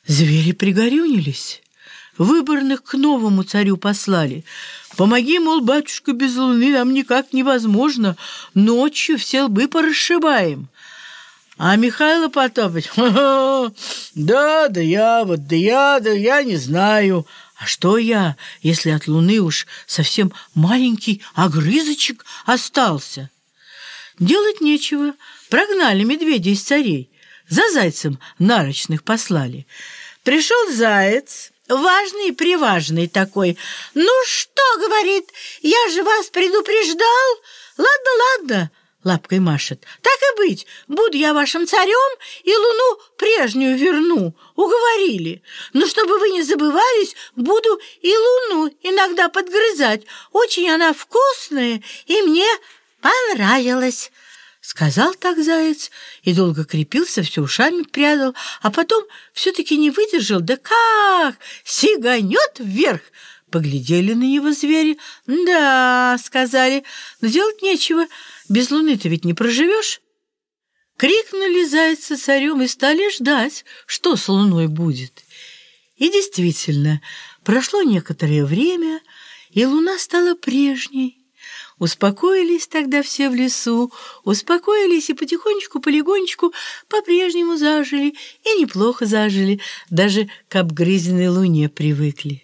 Звери пригорюнились, выборных к новому царю послали. Помоги, мол, батюшка, без луны нам никак невозможно, ночью все лбы порасшибаем. А Михаил Потапыч, да, да я, вот да я, да я не знаю, а что я, если от луны уж совсем маленький огрызочек остался? Делать нечего. Прогнали медведя из царей. За зайцем нарочных послали. Пришел заяц, важный и приважный такой. «Ну что, — говорит, — я же вас предупреждал. Ладно, ладно, лапкой машет. «Так и быть, буду я вашим царем и луну прежнюю верну, уговорили. Но чтобы вы не забывались, буду и луну иногда подгрызать. Очень она вкусная и мне понравилась». Сказал так заяц и долго крепился, все ушами прядал, а потом все-таки не выдержал. Да как! Сиганет вверх! Поглядели на него звери. «Да», — сказали, — «но делать нечего». Без луны-то ведь не проживешь. Крикнули зайцы царем и стали ждать, что с луной будет. И действительно, прошло некоторое время, и луна стала прежней. Успокоились тогда все в лесу, успокоились и потихонечку-полегонечку по-прежнему зажили, и неплохо зажили, даже к обгрызенной луне привыкли.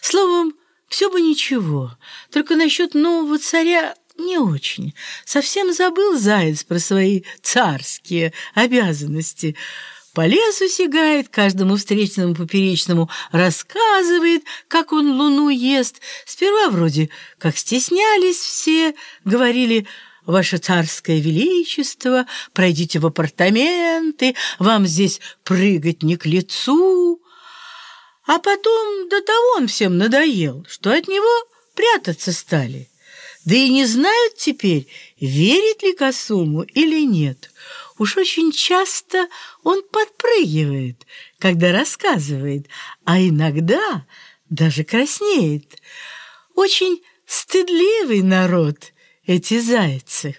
Словом, все бы ничего, только насчет нового царя не очень. Совсем забыл заяц про свои царские обязанности. По лесу сигает, каждому встречному поперечному рассказывает, как он луну ест. Сперва вроде как стеснялись все, говорили «Ваше царское величество, пройдите в апартаменты, вам здесь прыгать не к лицу». А потом до того он всем надоел, что от него прятаться стали. Да и не знают теперь, верит ли Косуму или нет. Уж очень часто он подпрыгивает, когда рассказывает, а иногда даже краснеет. Очень стыдливый народ эти зайцы.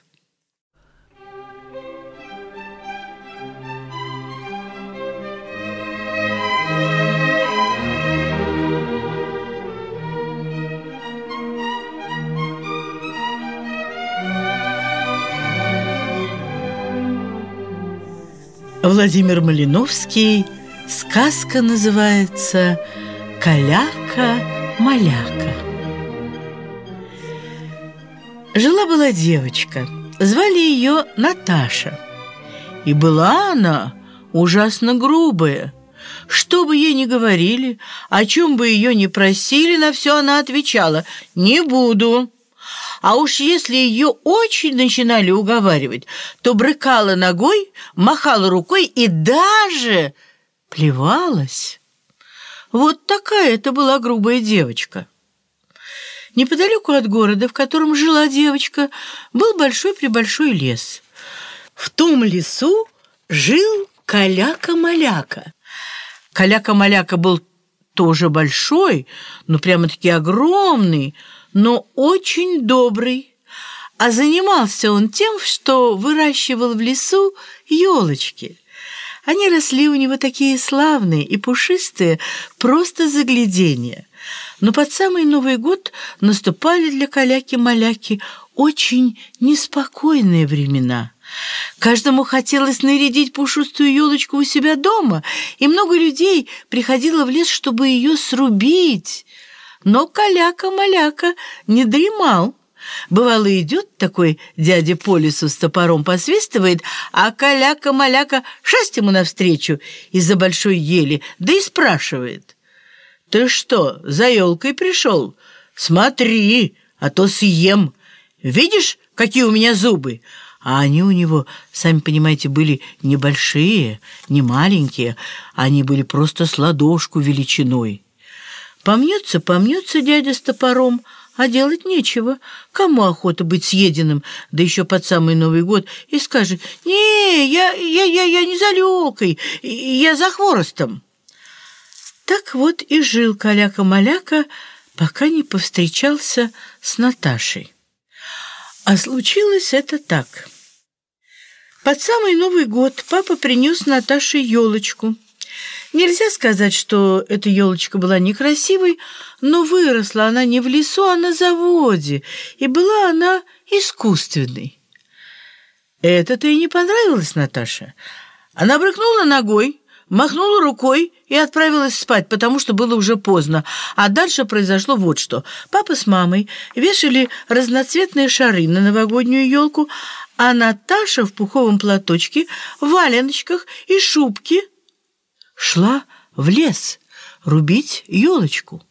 Владимир Малиновский. Сказка называется «Каляка-маляка». Жила-была девочка, звали ее Наташа. И была она ужасно грубая. Что бы ей ни говорили, о чем бы ее ни просили, на все она отвечала «не буду». А уж если ее очень начинали уговаривать, то брыкала ногой, махала рукой и даже плевалась. Вот такая это была грубая девочка. Неподалеку от города, в котором жила девочка, был большой-пребольшой лес. В том лесу жил Каляка-Маляка. Каляка-Маляка был тоже большой, ну прямо-таки огромный, но очень добрый. А занимался он тем, что выращивал в лесу елочки. Они росли у него такие славные и пушистые, просто загляденье. Но под самый Новый год наступали для каляки-маляки очень неспокойные времена – Каждому хотелось нарядить пушистую елочку у себя дома, и много людей приходило в лес, чтобы ее срубить. Но каляка-маляка не дремал. Бывало, идет такой дядя по лесу с топором посвистывает, а каляка-маляка шасть ему навстречу из-за большой ели, да и спрашивает. «Ты что, за елкой пришел? Смотри, а то съем. Видишь, какие у меня зубы? А они у него, сами понимаете, были небольшие, не маленькие, они были просто с ладошку величиной. Помнется, помнется дядя с топором, а делать нечего. Кому охота быть съеденным, да еще под самый Новый год, и скажет, «Не, я, я, я, я не за лёкой, я за хворостом». Так вот и жил Каляка-Маляка, пока не повстречался с Наташей. А случилось это так. Под самый Новый год папа принес Наташе елочку. Нельзя сказать, что эта елочка была некрасивой, но выросла она не в лесу, а на заводе, и была она искусственной. Это-то и не понравилось Наташе. Она брыкнула ногой, махнула рукой и отправилась спать, потому что было уже поздно. А дальше произошло вот что. Папа с мамой вешали разноцветные шары на новогоднюю елку, а Наташа в пуховом платочке, валеночках и шубке шла в лес рубить елочку.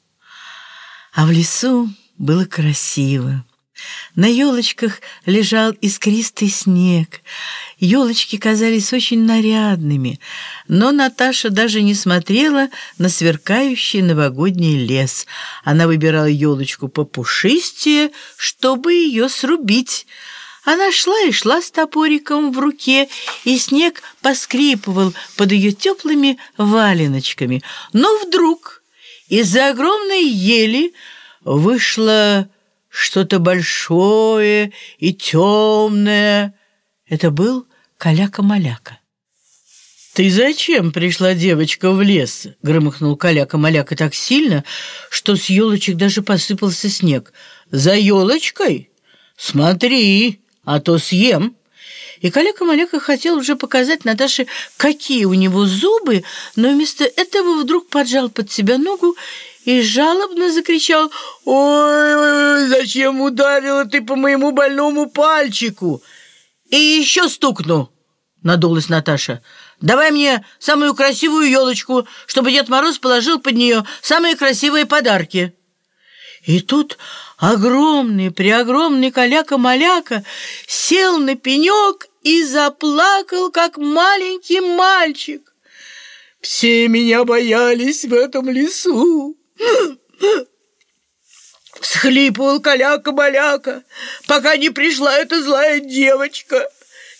А в лесу было красиво. На елочках лежал искристый снег. Елочки казались очень нарядными, но Наташа даже не смотрела на сверкающий новогодний лес. Она выбирала елочку попушистее, чтобы ее срубить. Она шла и шла с топориком в руке, и снег поскрипывал под ее теплыми валеночками. Но вдруг из-за огромной ели вышла что-то большое и темное. Это был Каляка-Маляка. «Ты зачем пришла девочка в лес?» — громыхнул Каляка-Маляка так сильно, что с елочек даже посыпался снег. «За елочкой? Смотри, а то съем!» И Каляка-Маляка хотел уже показать Наташе, какие у него зубы, но вместо этого вдруг поджал под себя ногу и жалобно закричал «Ой, зачем ударила ты по моему больному пальчику?» «И еще стукну!» — надулась Наташа. «Давай мне самую красивую елочку, чтобы Дед Мороз положил под нее самые красивые подарки». И тут огромный, преогромный каляка-маляка сел на пенек и заплакал, как маленький мальчик. «Все меня боялись в этом лесу. Схлипывал каляка-маляка, пока не пришла эта злая девочка.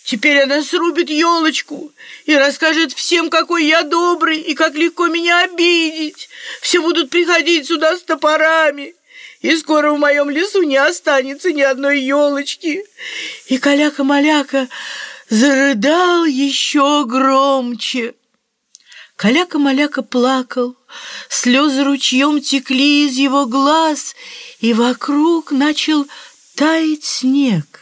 Теперь она срубит елочку и расскажет всем, какой я добрый и как легко меня обидеть. Все будут приходить сюда с топорами, и скоро в моем лесу не останется ни одной елочки. И каляка-маляка зарыдал еще громче. Каляка-маляка плакал, слезы ручьем текли из его глаз, и вокруг начал таять снег.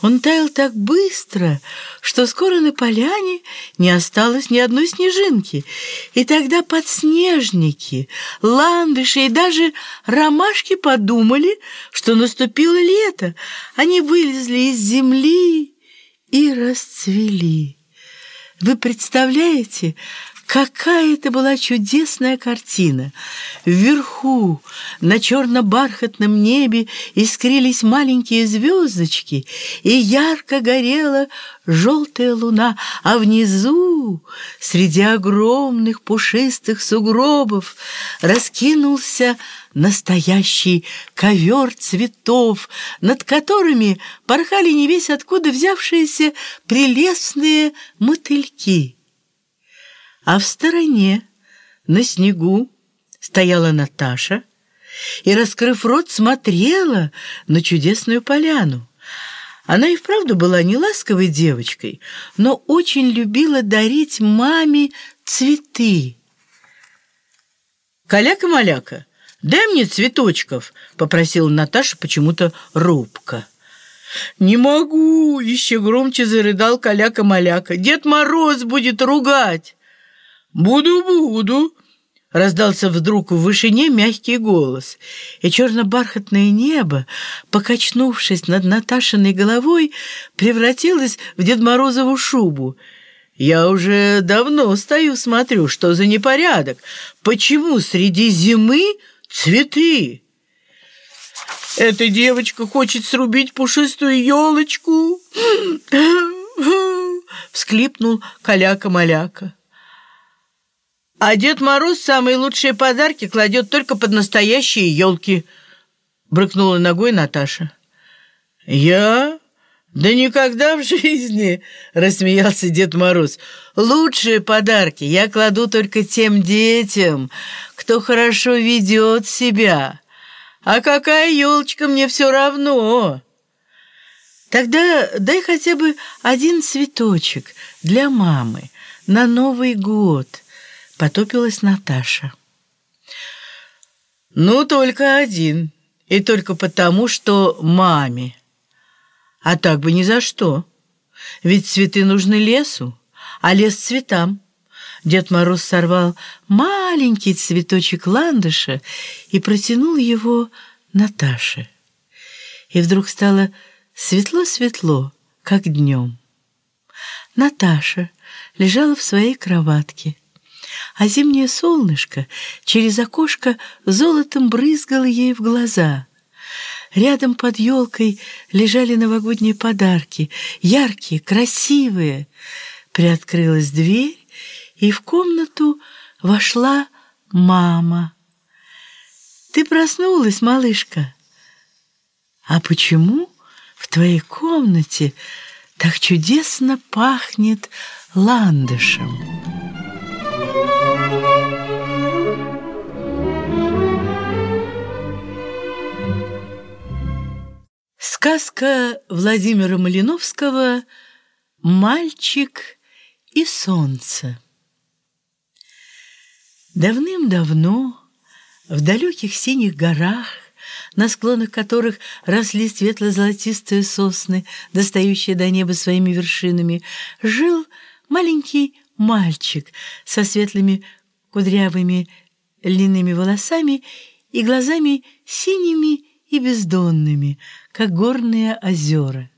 Он таял так быстро, что скоро на поляне не осталось ни одной снежинки. И тогда подснежники, ландыши и даже ромашки подумали, что наступило лето. Они вылезли из земли и расцвели. Вы представляете, Какая это была чудесная картина! Вверху, на черно-бархатном небе, искрились маленькие звездочки, и ярко горела желтая луна, а внизу, среди огромных пушистых сугробов, раскинулся настоящий ковер цветов, над которыми порхали не весь откуда взявшиеся прелестные мотыльки. А в стороне, на снегу, стояла Наташа и, раскрыв рот, смотрела на чудесную поляну. Она и вправду была не ласковой девочкой, но очень любила дарить маме цветы. «Каляка-маляка, дай мне цветочков», — попросила Наташа почему-то робко. «Не могу!» — еще громче зарыдал Каляка-маляка. «Дед Мороз будет ругать!» «Буду-буду!» — раздался вдруг в вышине мягкий голос, и черно-бархатное небо, покачнувшись над Наташиной головой, превратилось в Дед Морозову шубу. «Я уже давно стою, смотрю, что за непорядок. Почему среди зимы цветы?» «Эта девочка хочет срубить пушистую елочку!» — всклипнул Каляка-маляка. А Дед Мороз самые лучшие подарки кладет только под настоящие елки, брыкнула ногой Наташа. Я? Да никогда в жизни, рассмеялся Дед Мороз. Лучшие подарки я кладу только тем детям, кто хорошо ведет себя. А какая елочка мне все равно. Тогда дай хотя бы один цветочек для мамы на Новый год — потупилась Наташа. «Ну, только один. И только потому, что маме. А так бы ни за что. Ведь цветы нужны лесу, а лес цветам». Дед Мороз сорвал маленький цветочек ландыша и протянул его Наташе. И вдруг стало светло-светло, как днем. Наташа лежала в своей кроватке, а зимнее солнышко через окошко золотом брызгало ей в глаза. Рядом под елкой лежали новогодние подарки, яркие, красивые. Приоткрылась дверь, и в комнату вошла мама. «Ты проснулась, малышка?» «А почему в твоей комнате так чудесно пахнет ландышем?» Сказка Владимира Малиновского «Мальчик и солнце». Давным-давно в далеких синих горах, на склонах которых росли светло-золотистые сосны, достающие до неба своими вершинами, жил маленький мальчик со светлыми кудрявыми длинными волосами и глазами синими и бездонными, как горные озера.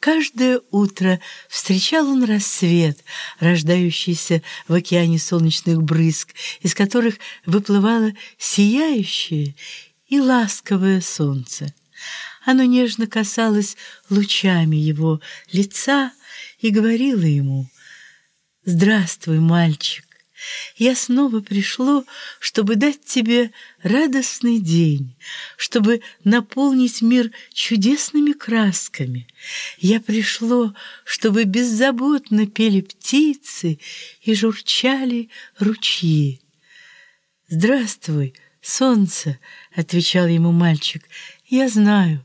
Каждое утро встречал он рассвет, рождающийся в океане солнечных брызг, из которых выплывало сияющее и ласковое солнце. Оно нежно касалось лучами его лица и говорило ему «Здравствуй, мальчик! Я снова пришло, чтобы дать тебе радостный день, чтобы наполнить мир чудесными красками. Я пришло, чтобы беззаботно пели птицы и журчали ручьи. «Здравствуй, солнце!» — отвечал ему мальчик. «Я знаю,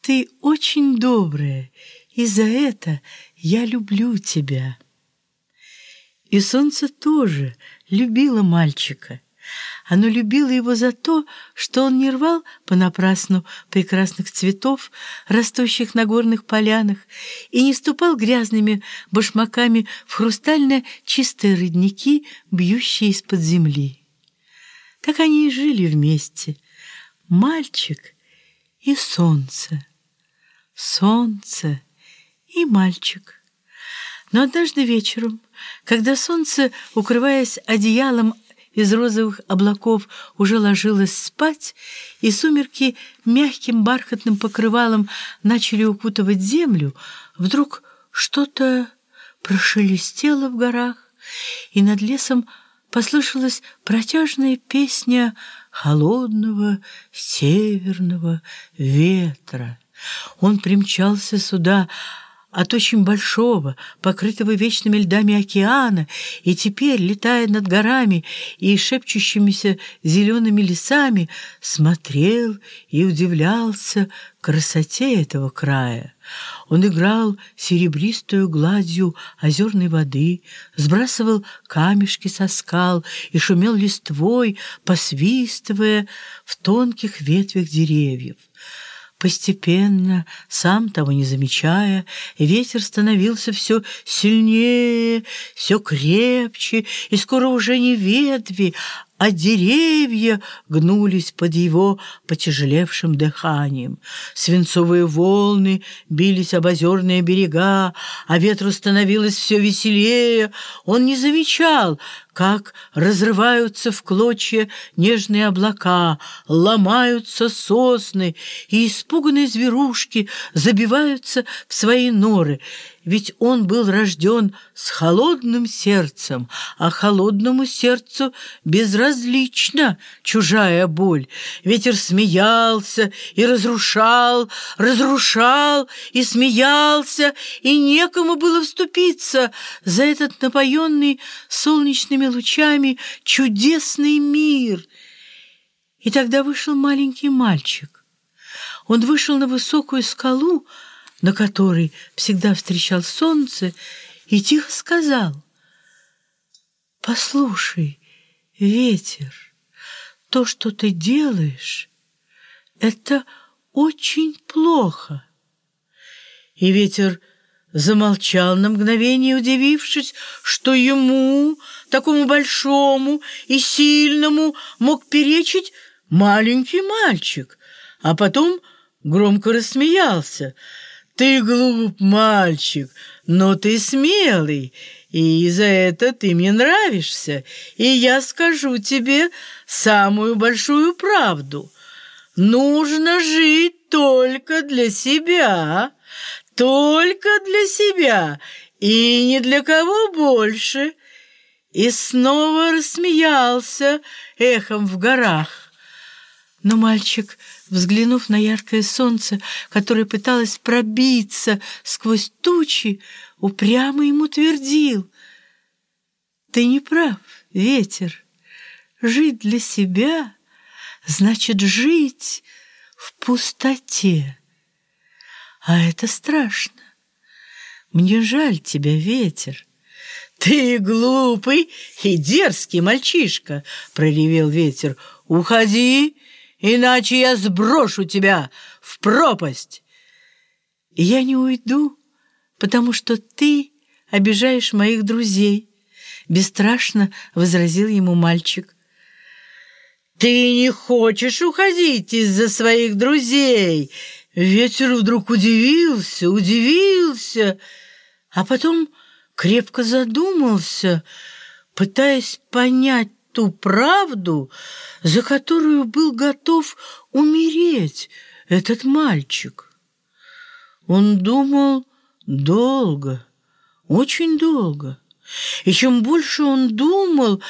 ты очень добрая, и за это я люблю тебя». И солнце тоже любило мальчика. Оно любило его за то, что он не рвал понапрасну прекрасных цветов, растущих на горных полянах, и не ступал грязными башмаками в хрустально чистые родники, бьющие из-под земли. Так они и жили вместе, мальчик и солнце, солнце и мальчик. Но однажды вечером, когда солнце, укрываясь одеялом из розовых облаков, уже ложилось спать, и сумерки мягким бархатным покрывалом начали укутывать землю, вдруг что-то прошелестело в горах, и над лесом послышалась протяжная песня холодного северного ветра. Он примчался сюда, от очень большого, покрытого вечными льдами океана, и теперь, летая над горами и шепчущимися зелеными лесами, смотрел и удивлялся красоте этого края. Он играл серебристую гладью озерной воды, сбрасывал камешки со скал и шумел листвой, посвистывая в тонких ветвях деревьев. Постепенно, сам того не замечая, ветер становился все сильнее, все крепче, и скоро уже не ветви, а деревья гнулись под его потяжелевшим дыханием. Свинцовые волны бились об озерные берега, а ветру становилось все веселее. Он не замечал, как разрываются в клочья нежные облака, ломаются сосны, и испуганные зверушки забиваются в свои норы, ведь он был рожден с холодным сердцем, а холодному сердцу безразлична чужая боль. Ветер смеялся и разрушал, разрушал и смеялся, и некому было вступиться за этот напоенный солнечными лучами чудесный мир. И тогда вышел маленький мальчик. Он вышел на высокую скалу, на которой всегда встречал солнце, и тихо сказал, «Послушай, ветер, то, что ты делаешь, это очень плохо». И ветер замолчал на мгновение, удивившись, что ему, такому большому и сильному, мог перечить маленький мальчик, а потом громко рассмеялся — ты глуп, мальчик, но ты смелый, и за это ты мне нравишься, и я скажу тебе самую большую правду. Нужно жить только для себя, только для себя, и ни для кого больше. И снова рассмеялся эхом в горах. Но мальчик взглянув на яркое солнце, которое пыталось пробиться сквозь тучи, упрямо ему твердил. «Ты не прав, ветер. Жить для себя значит жить в пустоте. А это страшно. Мне жаль тебя, ветер». «Ты глупый и дерзкий мальчишка!» — проревел ветер. «Уходи иначе я сброшу тебя в пропасть. Я не уйду, потому что ты обижаешь моих друзей, бесстрашно возразил ему мальчик. Ты не хочешь уходить из-за своих друзей? Ветер вдруг удивился, удивился, а потом крепко задумался, пытаясь понять ту правду, за которую был готов умереть этот мальчик. Он думал долго, очень долго. И чем больше он думал,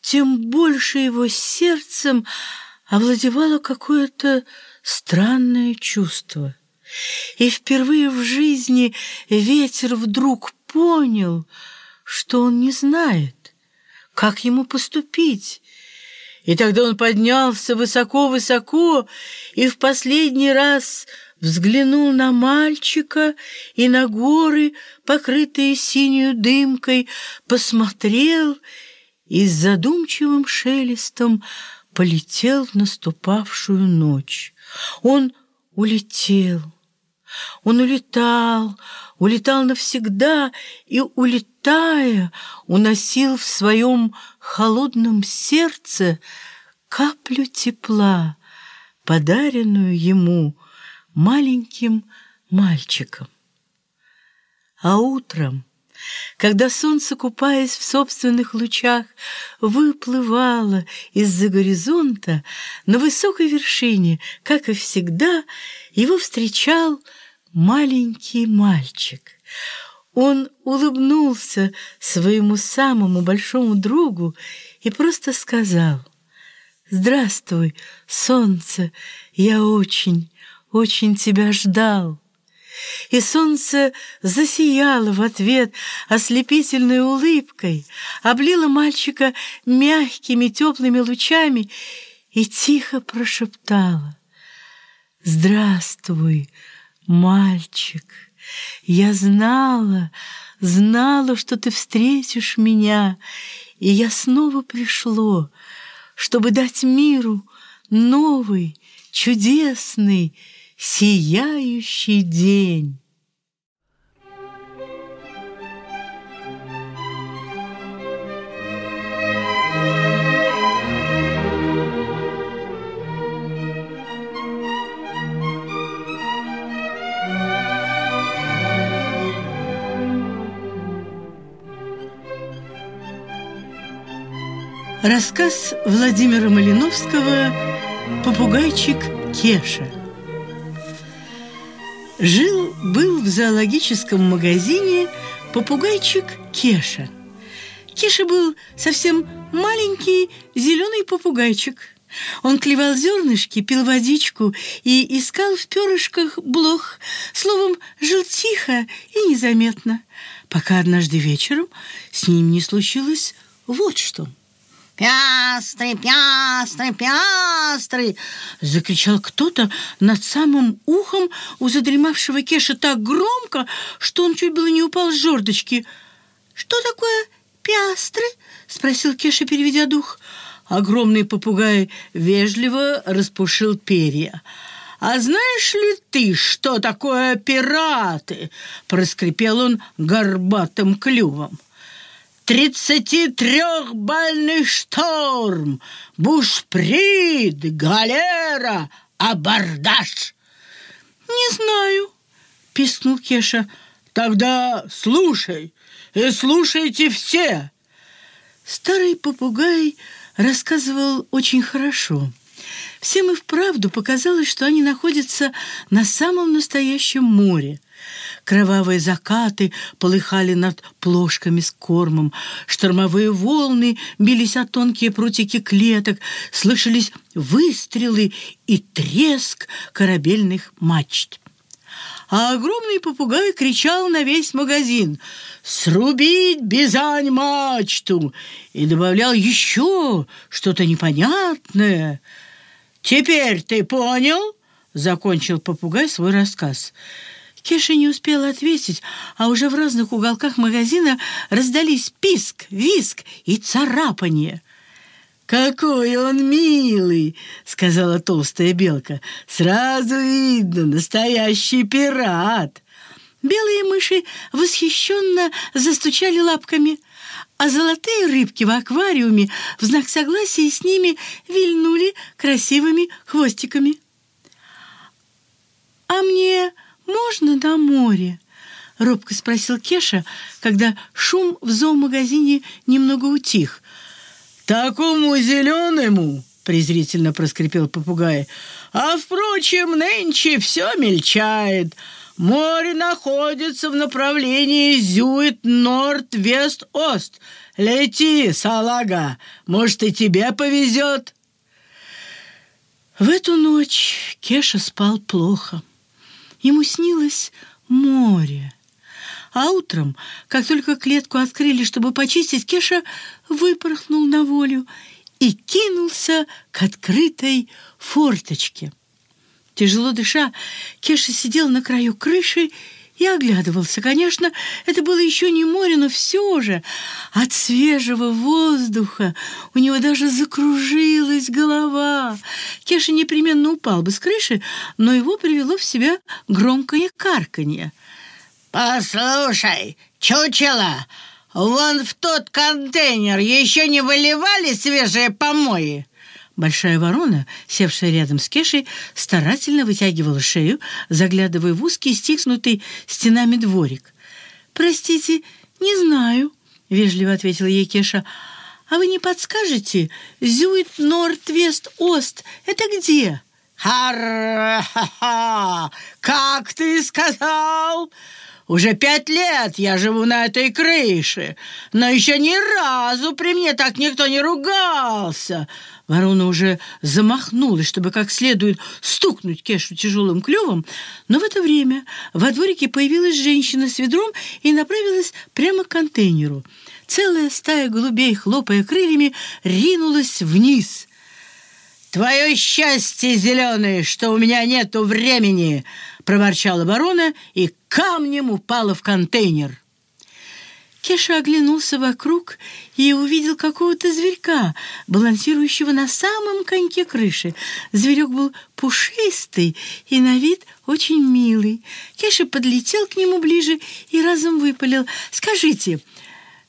тем больше его сердцем овладевало какое-то странное чувство. И впервые в жизни ветер вдруг понял, что он не знает, как ему поступить? И тогда он поднялся высоко-высоко и в последний раз взглянул на мальчика и на горы, покрытые синюю дымкой, посмотрел и с задумчивым шелестом полетел в наступавшую ночь. Он улетел. Он улетал, улетал навсегда и, улетая, уносил в своем холодном сердце каплю тепла, подаренную ему маленьким мальчиком. А утром, когда солнце, купаясь в собственных лучах, выплывало из-за горизонта, на высокой вершине, как и всегда, его встречал маленький мальчик. Он улыбнулся своему самому большому другу и просто сказал «Здравствуй, солнце, я очень, очень тебя ждал». И солнце засияло в ответ ослепительной улыбкой, облило мальчика мягкими теплыми лучами и тихо прошептало «Здравствуй, мальчик, я знала, знала, что ты встретишь меня, и я снова пришло, чтобы дать миру новый, чудесный, сияющий день. Рассказ Владимира Малиновского «Попугайчик Кеша». Жил-был в зоологическом магазине попугайчик Кеша. Кеша был совсем маленький зеленый попугайчик. Он клевал зернышки, пил водичку и искал в перышках блох. Словом, жил тихо и незаметно, пока однажды вечером с ним не случилось вот что – «Пястрый, пястрый, пястрый!» Закричал кто-то над самым ухом у задремавшего Кеша так громко, что он чуть было не упал с жердочки. «Что такое пястрый?» — спросил Кеша, переведя дух. Огромный попугай вежливо распушил перья. «А знаешь ли ты, что такое пираты?» — проскрипел он горбатым клювом. Тридцати трехбальный шторм, бушприт, галера, абордаж. Не знаю, пискнул Кеша. Тогда слушай, и слушайте все. Старый попугай рассказывал очень хорошо. Всем и вправду показалось, что они находятся на самом настоящем море. Кровавые закаты полыхали над плошками с кормом, штормовые волны бились о тонкие прутики клеток, слышались выстрелы и треск корабельных мачт. А огромный попугай кричал на весь магазин «Срубить Бизань мачту!» и добавлял еще что-то непонятное. «Теперь ты понял?» — закончил попугай свой рассказ. Кеша не успела ответить, а уже в разных уголках магазина раздались писк, виск и царапанье. «Какой он милый!» — сказала толстая белка. «Сразу видно, настоящий пират!» Белые мыши восхищенно застучали лапками, а золотые рыбки в аквариуме в знак согласия с ними вильнули красивыми хвостиками. «А мне можно на море?» — робко спросил Кеша, когда шум в зоомагазине немного утих. «Такому зеленому!» — презрительно проскрипел попугай. «А, впрочем, нынче все мельчает. Море находится в направлении Зюит-Норд-Вест-Ост. Лети, салага, может, и тебе повезет». В эту ночь Кеша спал плохо. Ему снилось море. А утром, как только клетку открыли, чтобы почистить, Кеша выпорхнул на волю и кинулся к открытой форточке. Тяжело дыша, Кеша сидел на краю крыши и оглядывался. Конечно, это было еще не море, но все же от свежего воздуха у него даже закружилась голова. Кеша непременно упал бы с крыши, но его привело в себя громкое карканье. «Послушай, чучело, вон в тот контейнер еще не выливали свежие помои?» Большая ворона, севшая рядом с Кешей, старательно вытягивала шею, заглядывая в узкий, стиснутый стенами дворик. «Простите, «Не знаю», — вежливо ответила ей Кеша. «А вы не подскажете? Зюит, Норд, Вест, Ост — это где?» «Ха-ха-ха! Как ты сказал?» Уже пять лет я живу на этой крыше, но еще ни разу при мне так никто не ругался. Ворона уже замахнулась, чтобы как следует стукнуть Кешу тяжелым клювом, но в это время во дворике появилась женщина с ведром и направилась прямо к контейнеру. Целая стая голубей, хлопая крыльями, ринулась вниз. «Твое счастье зеленое, что у меня нету времени!» — проворчала ворона и камнем упала в контейнер. Кеша оглянулся вокруг и увидел какого-то зверька, балансирующего на самом коньке крыши. Зверек был пушистый и на вид очень милый. Кеша подлетел к нему ближе и разом выпалил. «Скажите,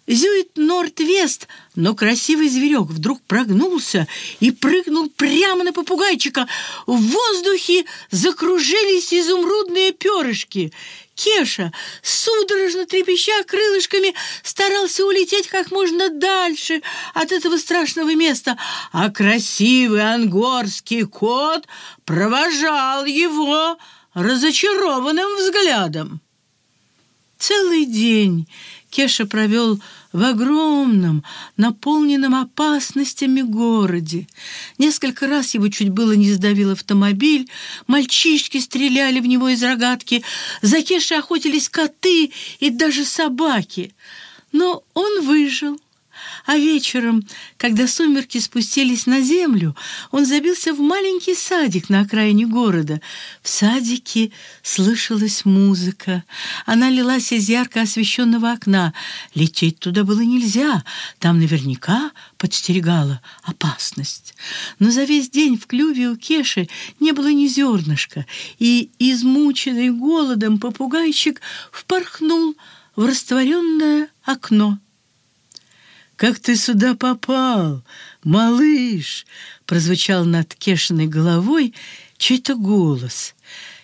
Зюит Норд-Вест, но красивый зверек вдруг прогнулся и прыгнул прямо на попугайчика. В воздухе закружились изумрудные перышки. Кеша, судорожно трепеща крылышками, старался улететь как можно дальше от этого страшного места, а красивый ангорский кот провожал его разочарованным взглядом. Целый день Кеша провел в огромном, наполненном опасностями городе. Несколько раз его чуть было не сдавил автомобиль, мальчишки стреляли в него из рогатки, за Кешей охотились коты и даже собаки. Но он выжил а вечером, когда сумерки спустились на землю, он забился в маленький садик на окраине города. В садике слышалась музыка. Она лилась из ярко освещенного окна. Лететь туда было нельзя. Там наверняка подстерегала опасность. Но за весь день в клюве у Кеши не было ни зернышка, и измученный голодом попугайчик впорхнул в растворенное окно. «Как ты сюда попал, малыш?» — прозвучал над Кешиной головой чей-то голос.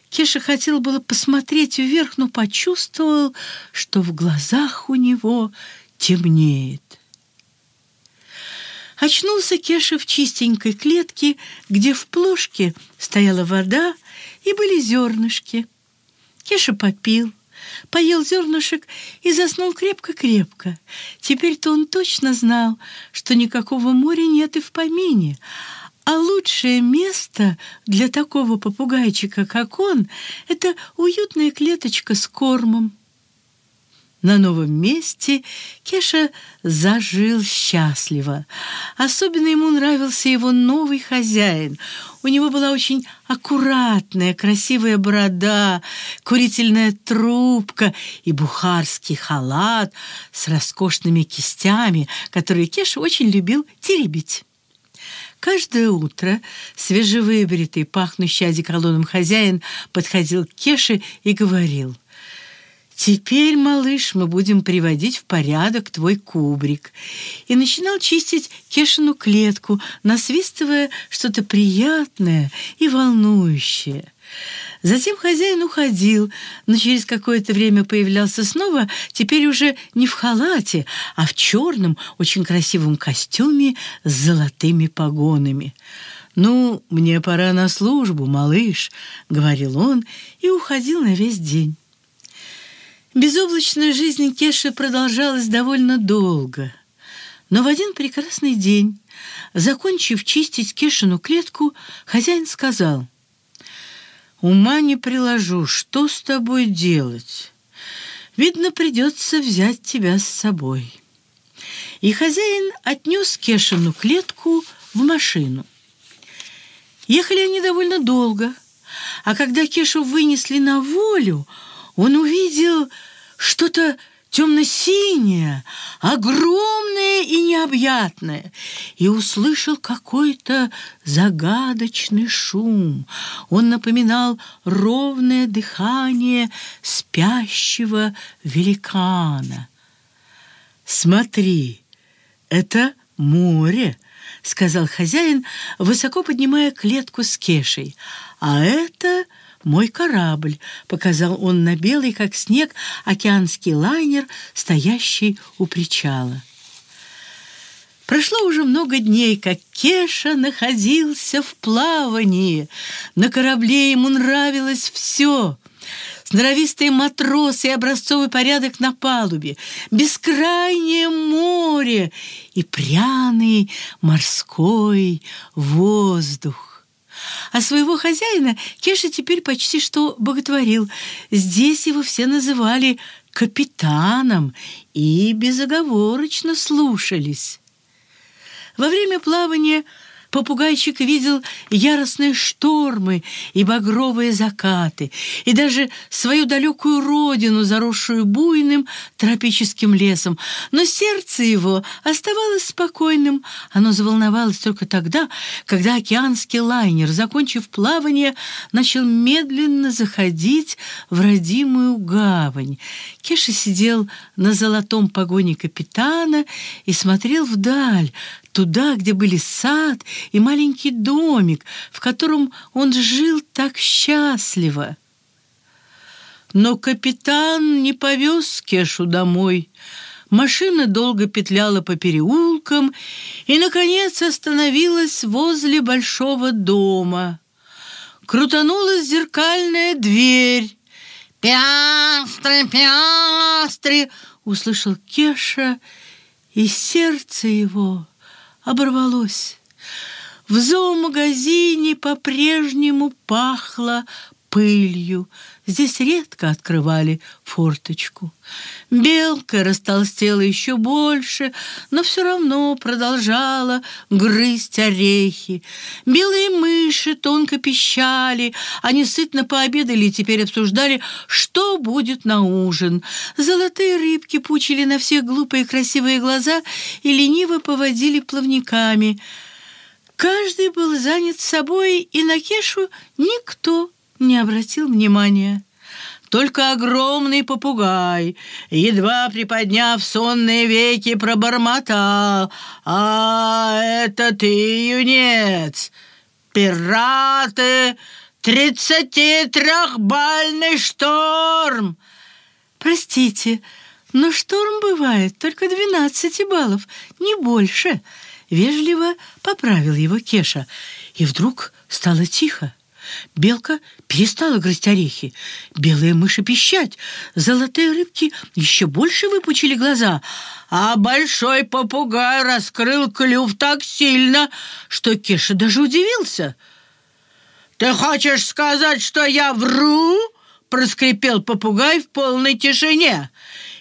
Кеша хотел было посмотреть вверх, но почувствовал, что в глазах у него темнеет. Очнулся Кеша в чистенькой клетке, где в плошке стояла вода и были зернышки. Кеша попил, поел зернышек и заснул крепко-крепко. Теперь-то он точно знал, что никакого моря нет и в помине, а лучшее место для такого попугайчика, как он, это уютная клеточка с кормом. На новом месте Кеша зажил счастливо. Особенно ему нравился его новый хозяин. У него была очень аккуратная, красивая борода, курительная трубка и бухарский халат с роскошными кистями, которые Кеша очень любил теребить. Каждое утро свежевыбритый, пахнущий одеколоном хозяин подходил к Кеше и говорил — «Теперь, малыш, мы будем приводить в порядок твой кубрик». И начинал чистить Кешину клетку, насвистывая что-то приятное и волнующее. Затем хозяин уходил, но через какое-то время появлялся снова, теперь уже не в халате, а в черном, очень красивом костюме с золотыми погонами. «Ну, мне пора на службу, малыш», — говорил он и уходил на весь день. Безоблачная жизнь Кеши продолжалась довольно долго. Но в один прекрасный день, закончив чистить Кешину клетку, хозяин сказал, «Ума не приложу, что с тобой делать? Видно, придется взять тебя с собой». И хозяин отнес Кешину клетку в машину. Ехали они довольно долго, а когда Кешу вынесли на волю, он увидел что-то темно-синее, огромное и необъятное, и услышал какой-то загадочный шум. Он напоминал ровное дыхание спящего великана. «Смотри, это море!» — сказал хозяин, высоко поднимая клетку с кешей. «А это «Мой корабль», — показал он на белый, как снег, океанский лайнер, стоящий у причала. Прошло уже много дней, как Кеша находился в плавании. На корабле ему нравилось все. Сноровистые матросы и образцовый порядок на палубе, бескрайнее море и пряный морской воздух. А своего хозяина Кеша теперь почти что боготворил. Здесь его все называли капитаном и безоговорочно слушались. Во время плавания попугайчик видел яростные штормы и багровые закаты, и даже свою далекую родину, заросшую буйным тропическим лесом. Но сердце его оставалось спокойным. Оно заволновалось только тогда, когда океанский лайнер, закончив плавание, начал медленно заходить в родимую гавань. Кеша сидел на золотом погоне капитана и смотрел вдаль, туда, где были сад и маленький домик, в котором он жил так счастливо. Но капитан не повез Кешу домой. Машина долго петляла по переулкам и, наконец, остановилась возле большого дома. Крутанулась зеркальная дверь. «Пиастры, пиастры!» — услышал Кеша, и сердце его оборвалось. В зоомагазине по-прежнему пахло пылью. Здесь редко открывали форточку. Белка растолстела еще больше, но все равно продолжала грызть орехи. Белые мыши тонко пищали, они сытно пообедали и теперь обсуждали, что будет на ужин. Золотые рыбки пучили на всех глупые красивые глаза и лениво поводили плавниками. Каждый был занят собой, и на Кешу никто не обратил внимания. Только огромный попугай, едва приподняв сонные веки, пробормотал. «А это ты, юнец! Пираты! Тридцати трехбальный шторм!» «Простите, но шторм бывает только двенадцати баллов, не больше!» Вежливо поправил его Кеша, и вдруг стало тихо. Белка перестала грызть орехи, белые мыши пищать, золотые рыбки еще больше выпучили глаза, а большой попугай раскрыл клюв так сильно, что Кеша даже удивился. «Ты хочешь сказать, что я вру?» — проскрипел попугай в полной тишине.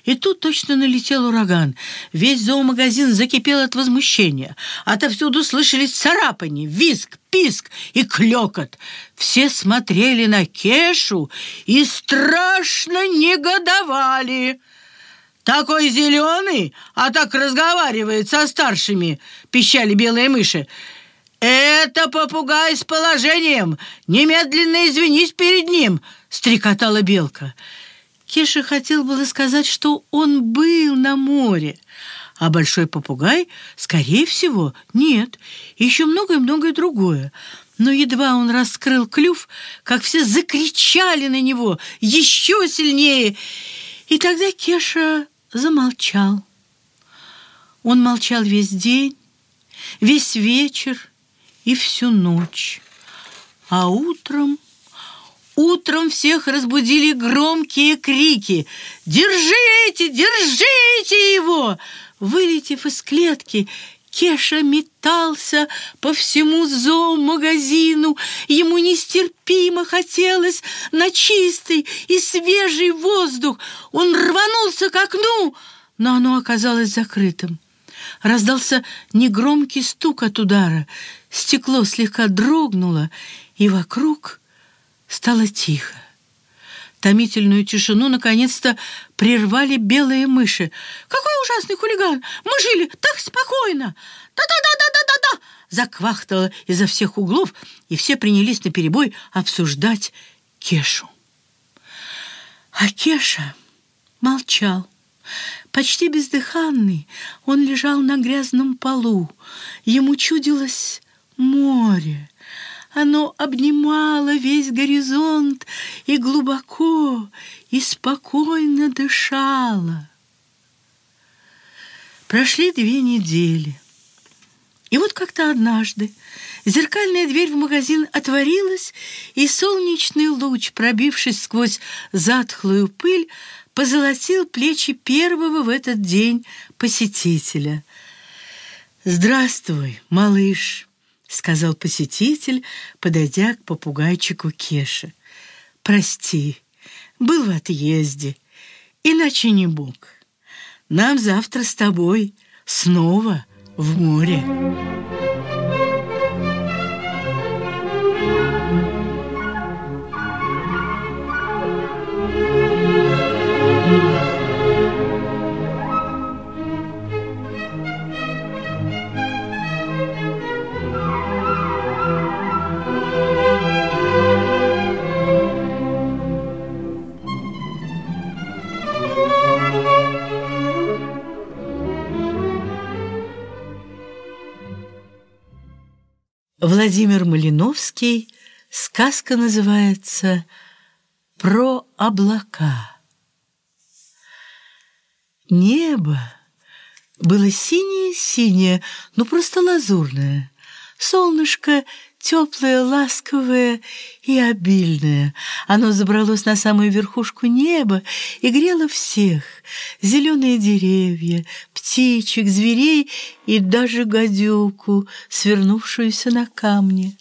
И тут точно налетел ураган. Весь зоомагазин закипел от возмущения. Отовсюду слышались царапания, визг, писк и клёкот. Все смотрели на Кешу и страшно негодовали. «Такой зеленый, а так разговаривает со старшими!» — пищали белые мыши. «Это попугай с положением! Немедленно извинись перед ним!» — стрекотала белка. Кеша хотел было сказать, что он был на море, а большой попугай, скорее всего, нет, еще многое-многое другое. Но едва он раскрыл клюв, как все закричали на него еще сильнее, и тогда Кеша замолчал. Он молчал весь день, весь вечер и всю ночь. А утром Утром всех разбудили громкие крики «Держите! Держите его!» Вылетев из клетки, Кеша метался по всему зоомагазину. Ему нестерпимо хотелось на чистый и свежий воздух. Он рванулся к окну, но оно оказалось закрытым. Раздался негромкий стук от удара. Стекло слегка дрогнуло, и вокруг Стало тихо. Томительную тишину наконец-то прервали белые мыши. «Какой ужасный хулиган! Мы жили так спокойно! Да-да-да-да-да-да-да!» Заквахтало изо всех углов, и все принялись наперебой обсуждать Кешу. А Кеша молчал. Почти бездыханный, он лежал на грязном полу. Ему чудилось море, Оно обнимало весь горизонт и глубоко и спокойно дышало. Прошли две недели. И вот как-то однажды зеркальная дверь в магазин отворилась, и солнечный луч, пробившись сквозь затхлую пыль, позолотил плечи первого в этот день посетителя. «Здравствуй, малыш», — сказал посетитель, подойдя к попугайчику Кеше. «Прости, был в отъезде, иначе не мог. Нам завтра с тобой снова в море». Владимир Малиновский. Сказка называется «Про облака». Небо было синее-синее, ну просто лазурное. Солнышко теплое, ласковое и обильное. Оно забралось на самую верхушку неба и грело всех. Зеленые деревья, птичек, зверей и даже гадюку, свернувшуюся на камне.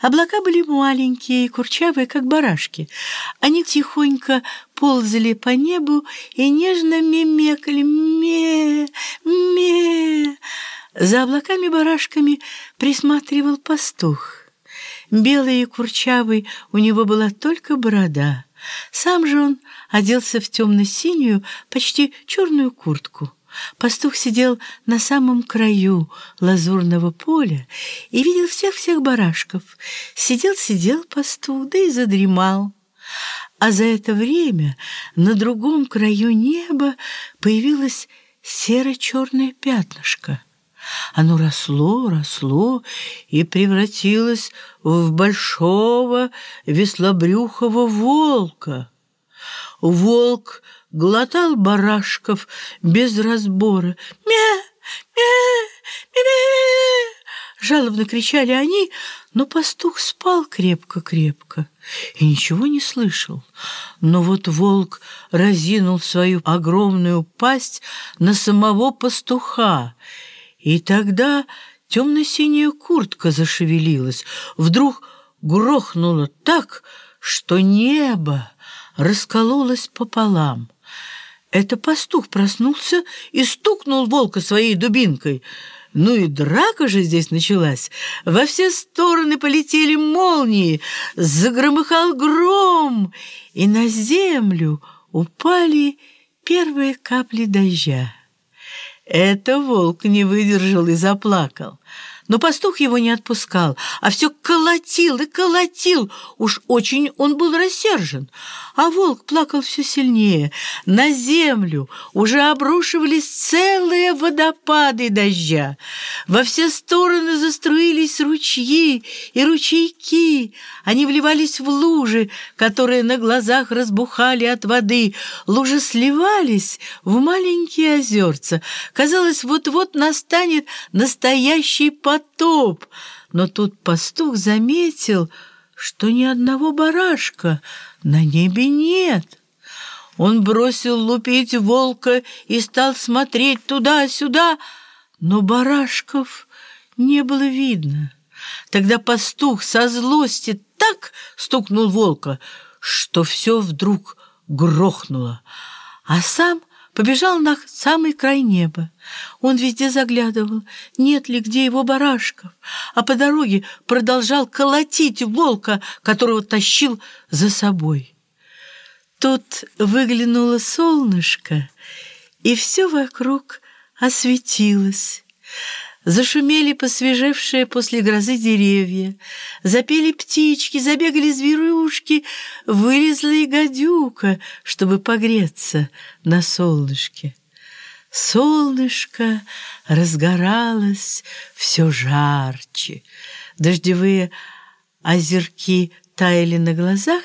Облака были маленькие и курчавые, как барашки. Они тихонько ползали по небу и нежно мемекали «ме, ме». За облаками-барашками присматривал пастух. Белый и курчавый у него была только борода. Сам же он оделся в темно-синюю, почти черную куртку. Пастух сидел на самом краю лазурного поля и видел всех-всех барашков. Сидел-сидел пастух, да и задремал. А за это время на другом краю неба появилось серо-черное пятнышко. Оно росло, росло и превратилось в большого веслобрюхого волка. Волк глотал барашков без разбора. «Мя! Мя! Мя!» Жалобно кричали они, но пастух спал крепко-крепко и ничего не слышал. Но вот волк разинул свою огромную пасть на самого пастуха, и тогда темно-синяя куртка зашевелилась, вдруг грохнула так, что небо раскололось пополам. Это пастух проснулся и стукнул волка своей дубинкой. Ну и драка же здесь началась. Во все стороны полетели молнии, загромыхал гром, и на землю упали первые капли дождя. Это волк не выдержал и заплакал. Но пастух его не отпускал, а все колотил и колотил. Уж очень он был рассержен. А волк плакал все сильнее. На землю уже обрушивались целые водопады дождя. Во все стороны заструились ручьи и ручейки. Они вливались в лужи, которые на глазах разбухали от воды. Лужи сливались в маленькие озерца. Казалось, вот-вот настанет настоящий потоп. Но тут пастух заметил, что ни одного барашка на небе нет. Он бросил лупить волка и стал смотреть туда-сюда, но барашков не было видно. Тогда пастух со злости так стукнул волка, что все вдруг грохнуло, а сам побежал на самый край неба. Он везде заглядывал, нет ли где его барашков, а по дороге продолжал колотить волка, которого тащил за собой. Тут выглянуло солнышко, и все вокруг осветилось. Зашумели посвежевшие после грозы деревья, запели птички, забегали зверушки, вылезла и гадюка, чтобы погреться на солнышке. Солнышко разгоралось все жарче. Дождевые озерки таяли на глазах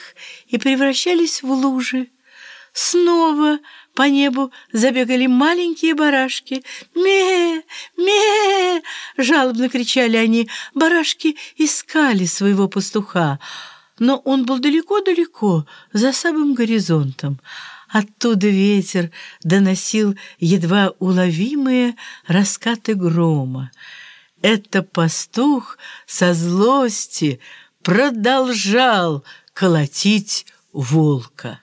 и превращались в лужи. Снова по небу забегали маленькие барашки. «Ме! Ме!» — жалобно кричали они. Барашки искали своего пастуха, но он был далеко-далеко, за самым горизонтом. Оттуда ветер доносил едва уловимые раскаты грома. Это пастух со злости продолжал колотить волка.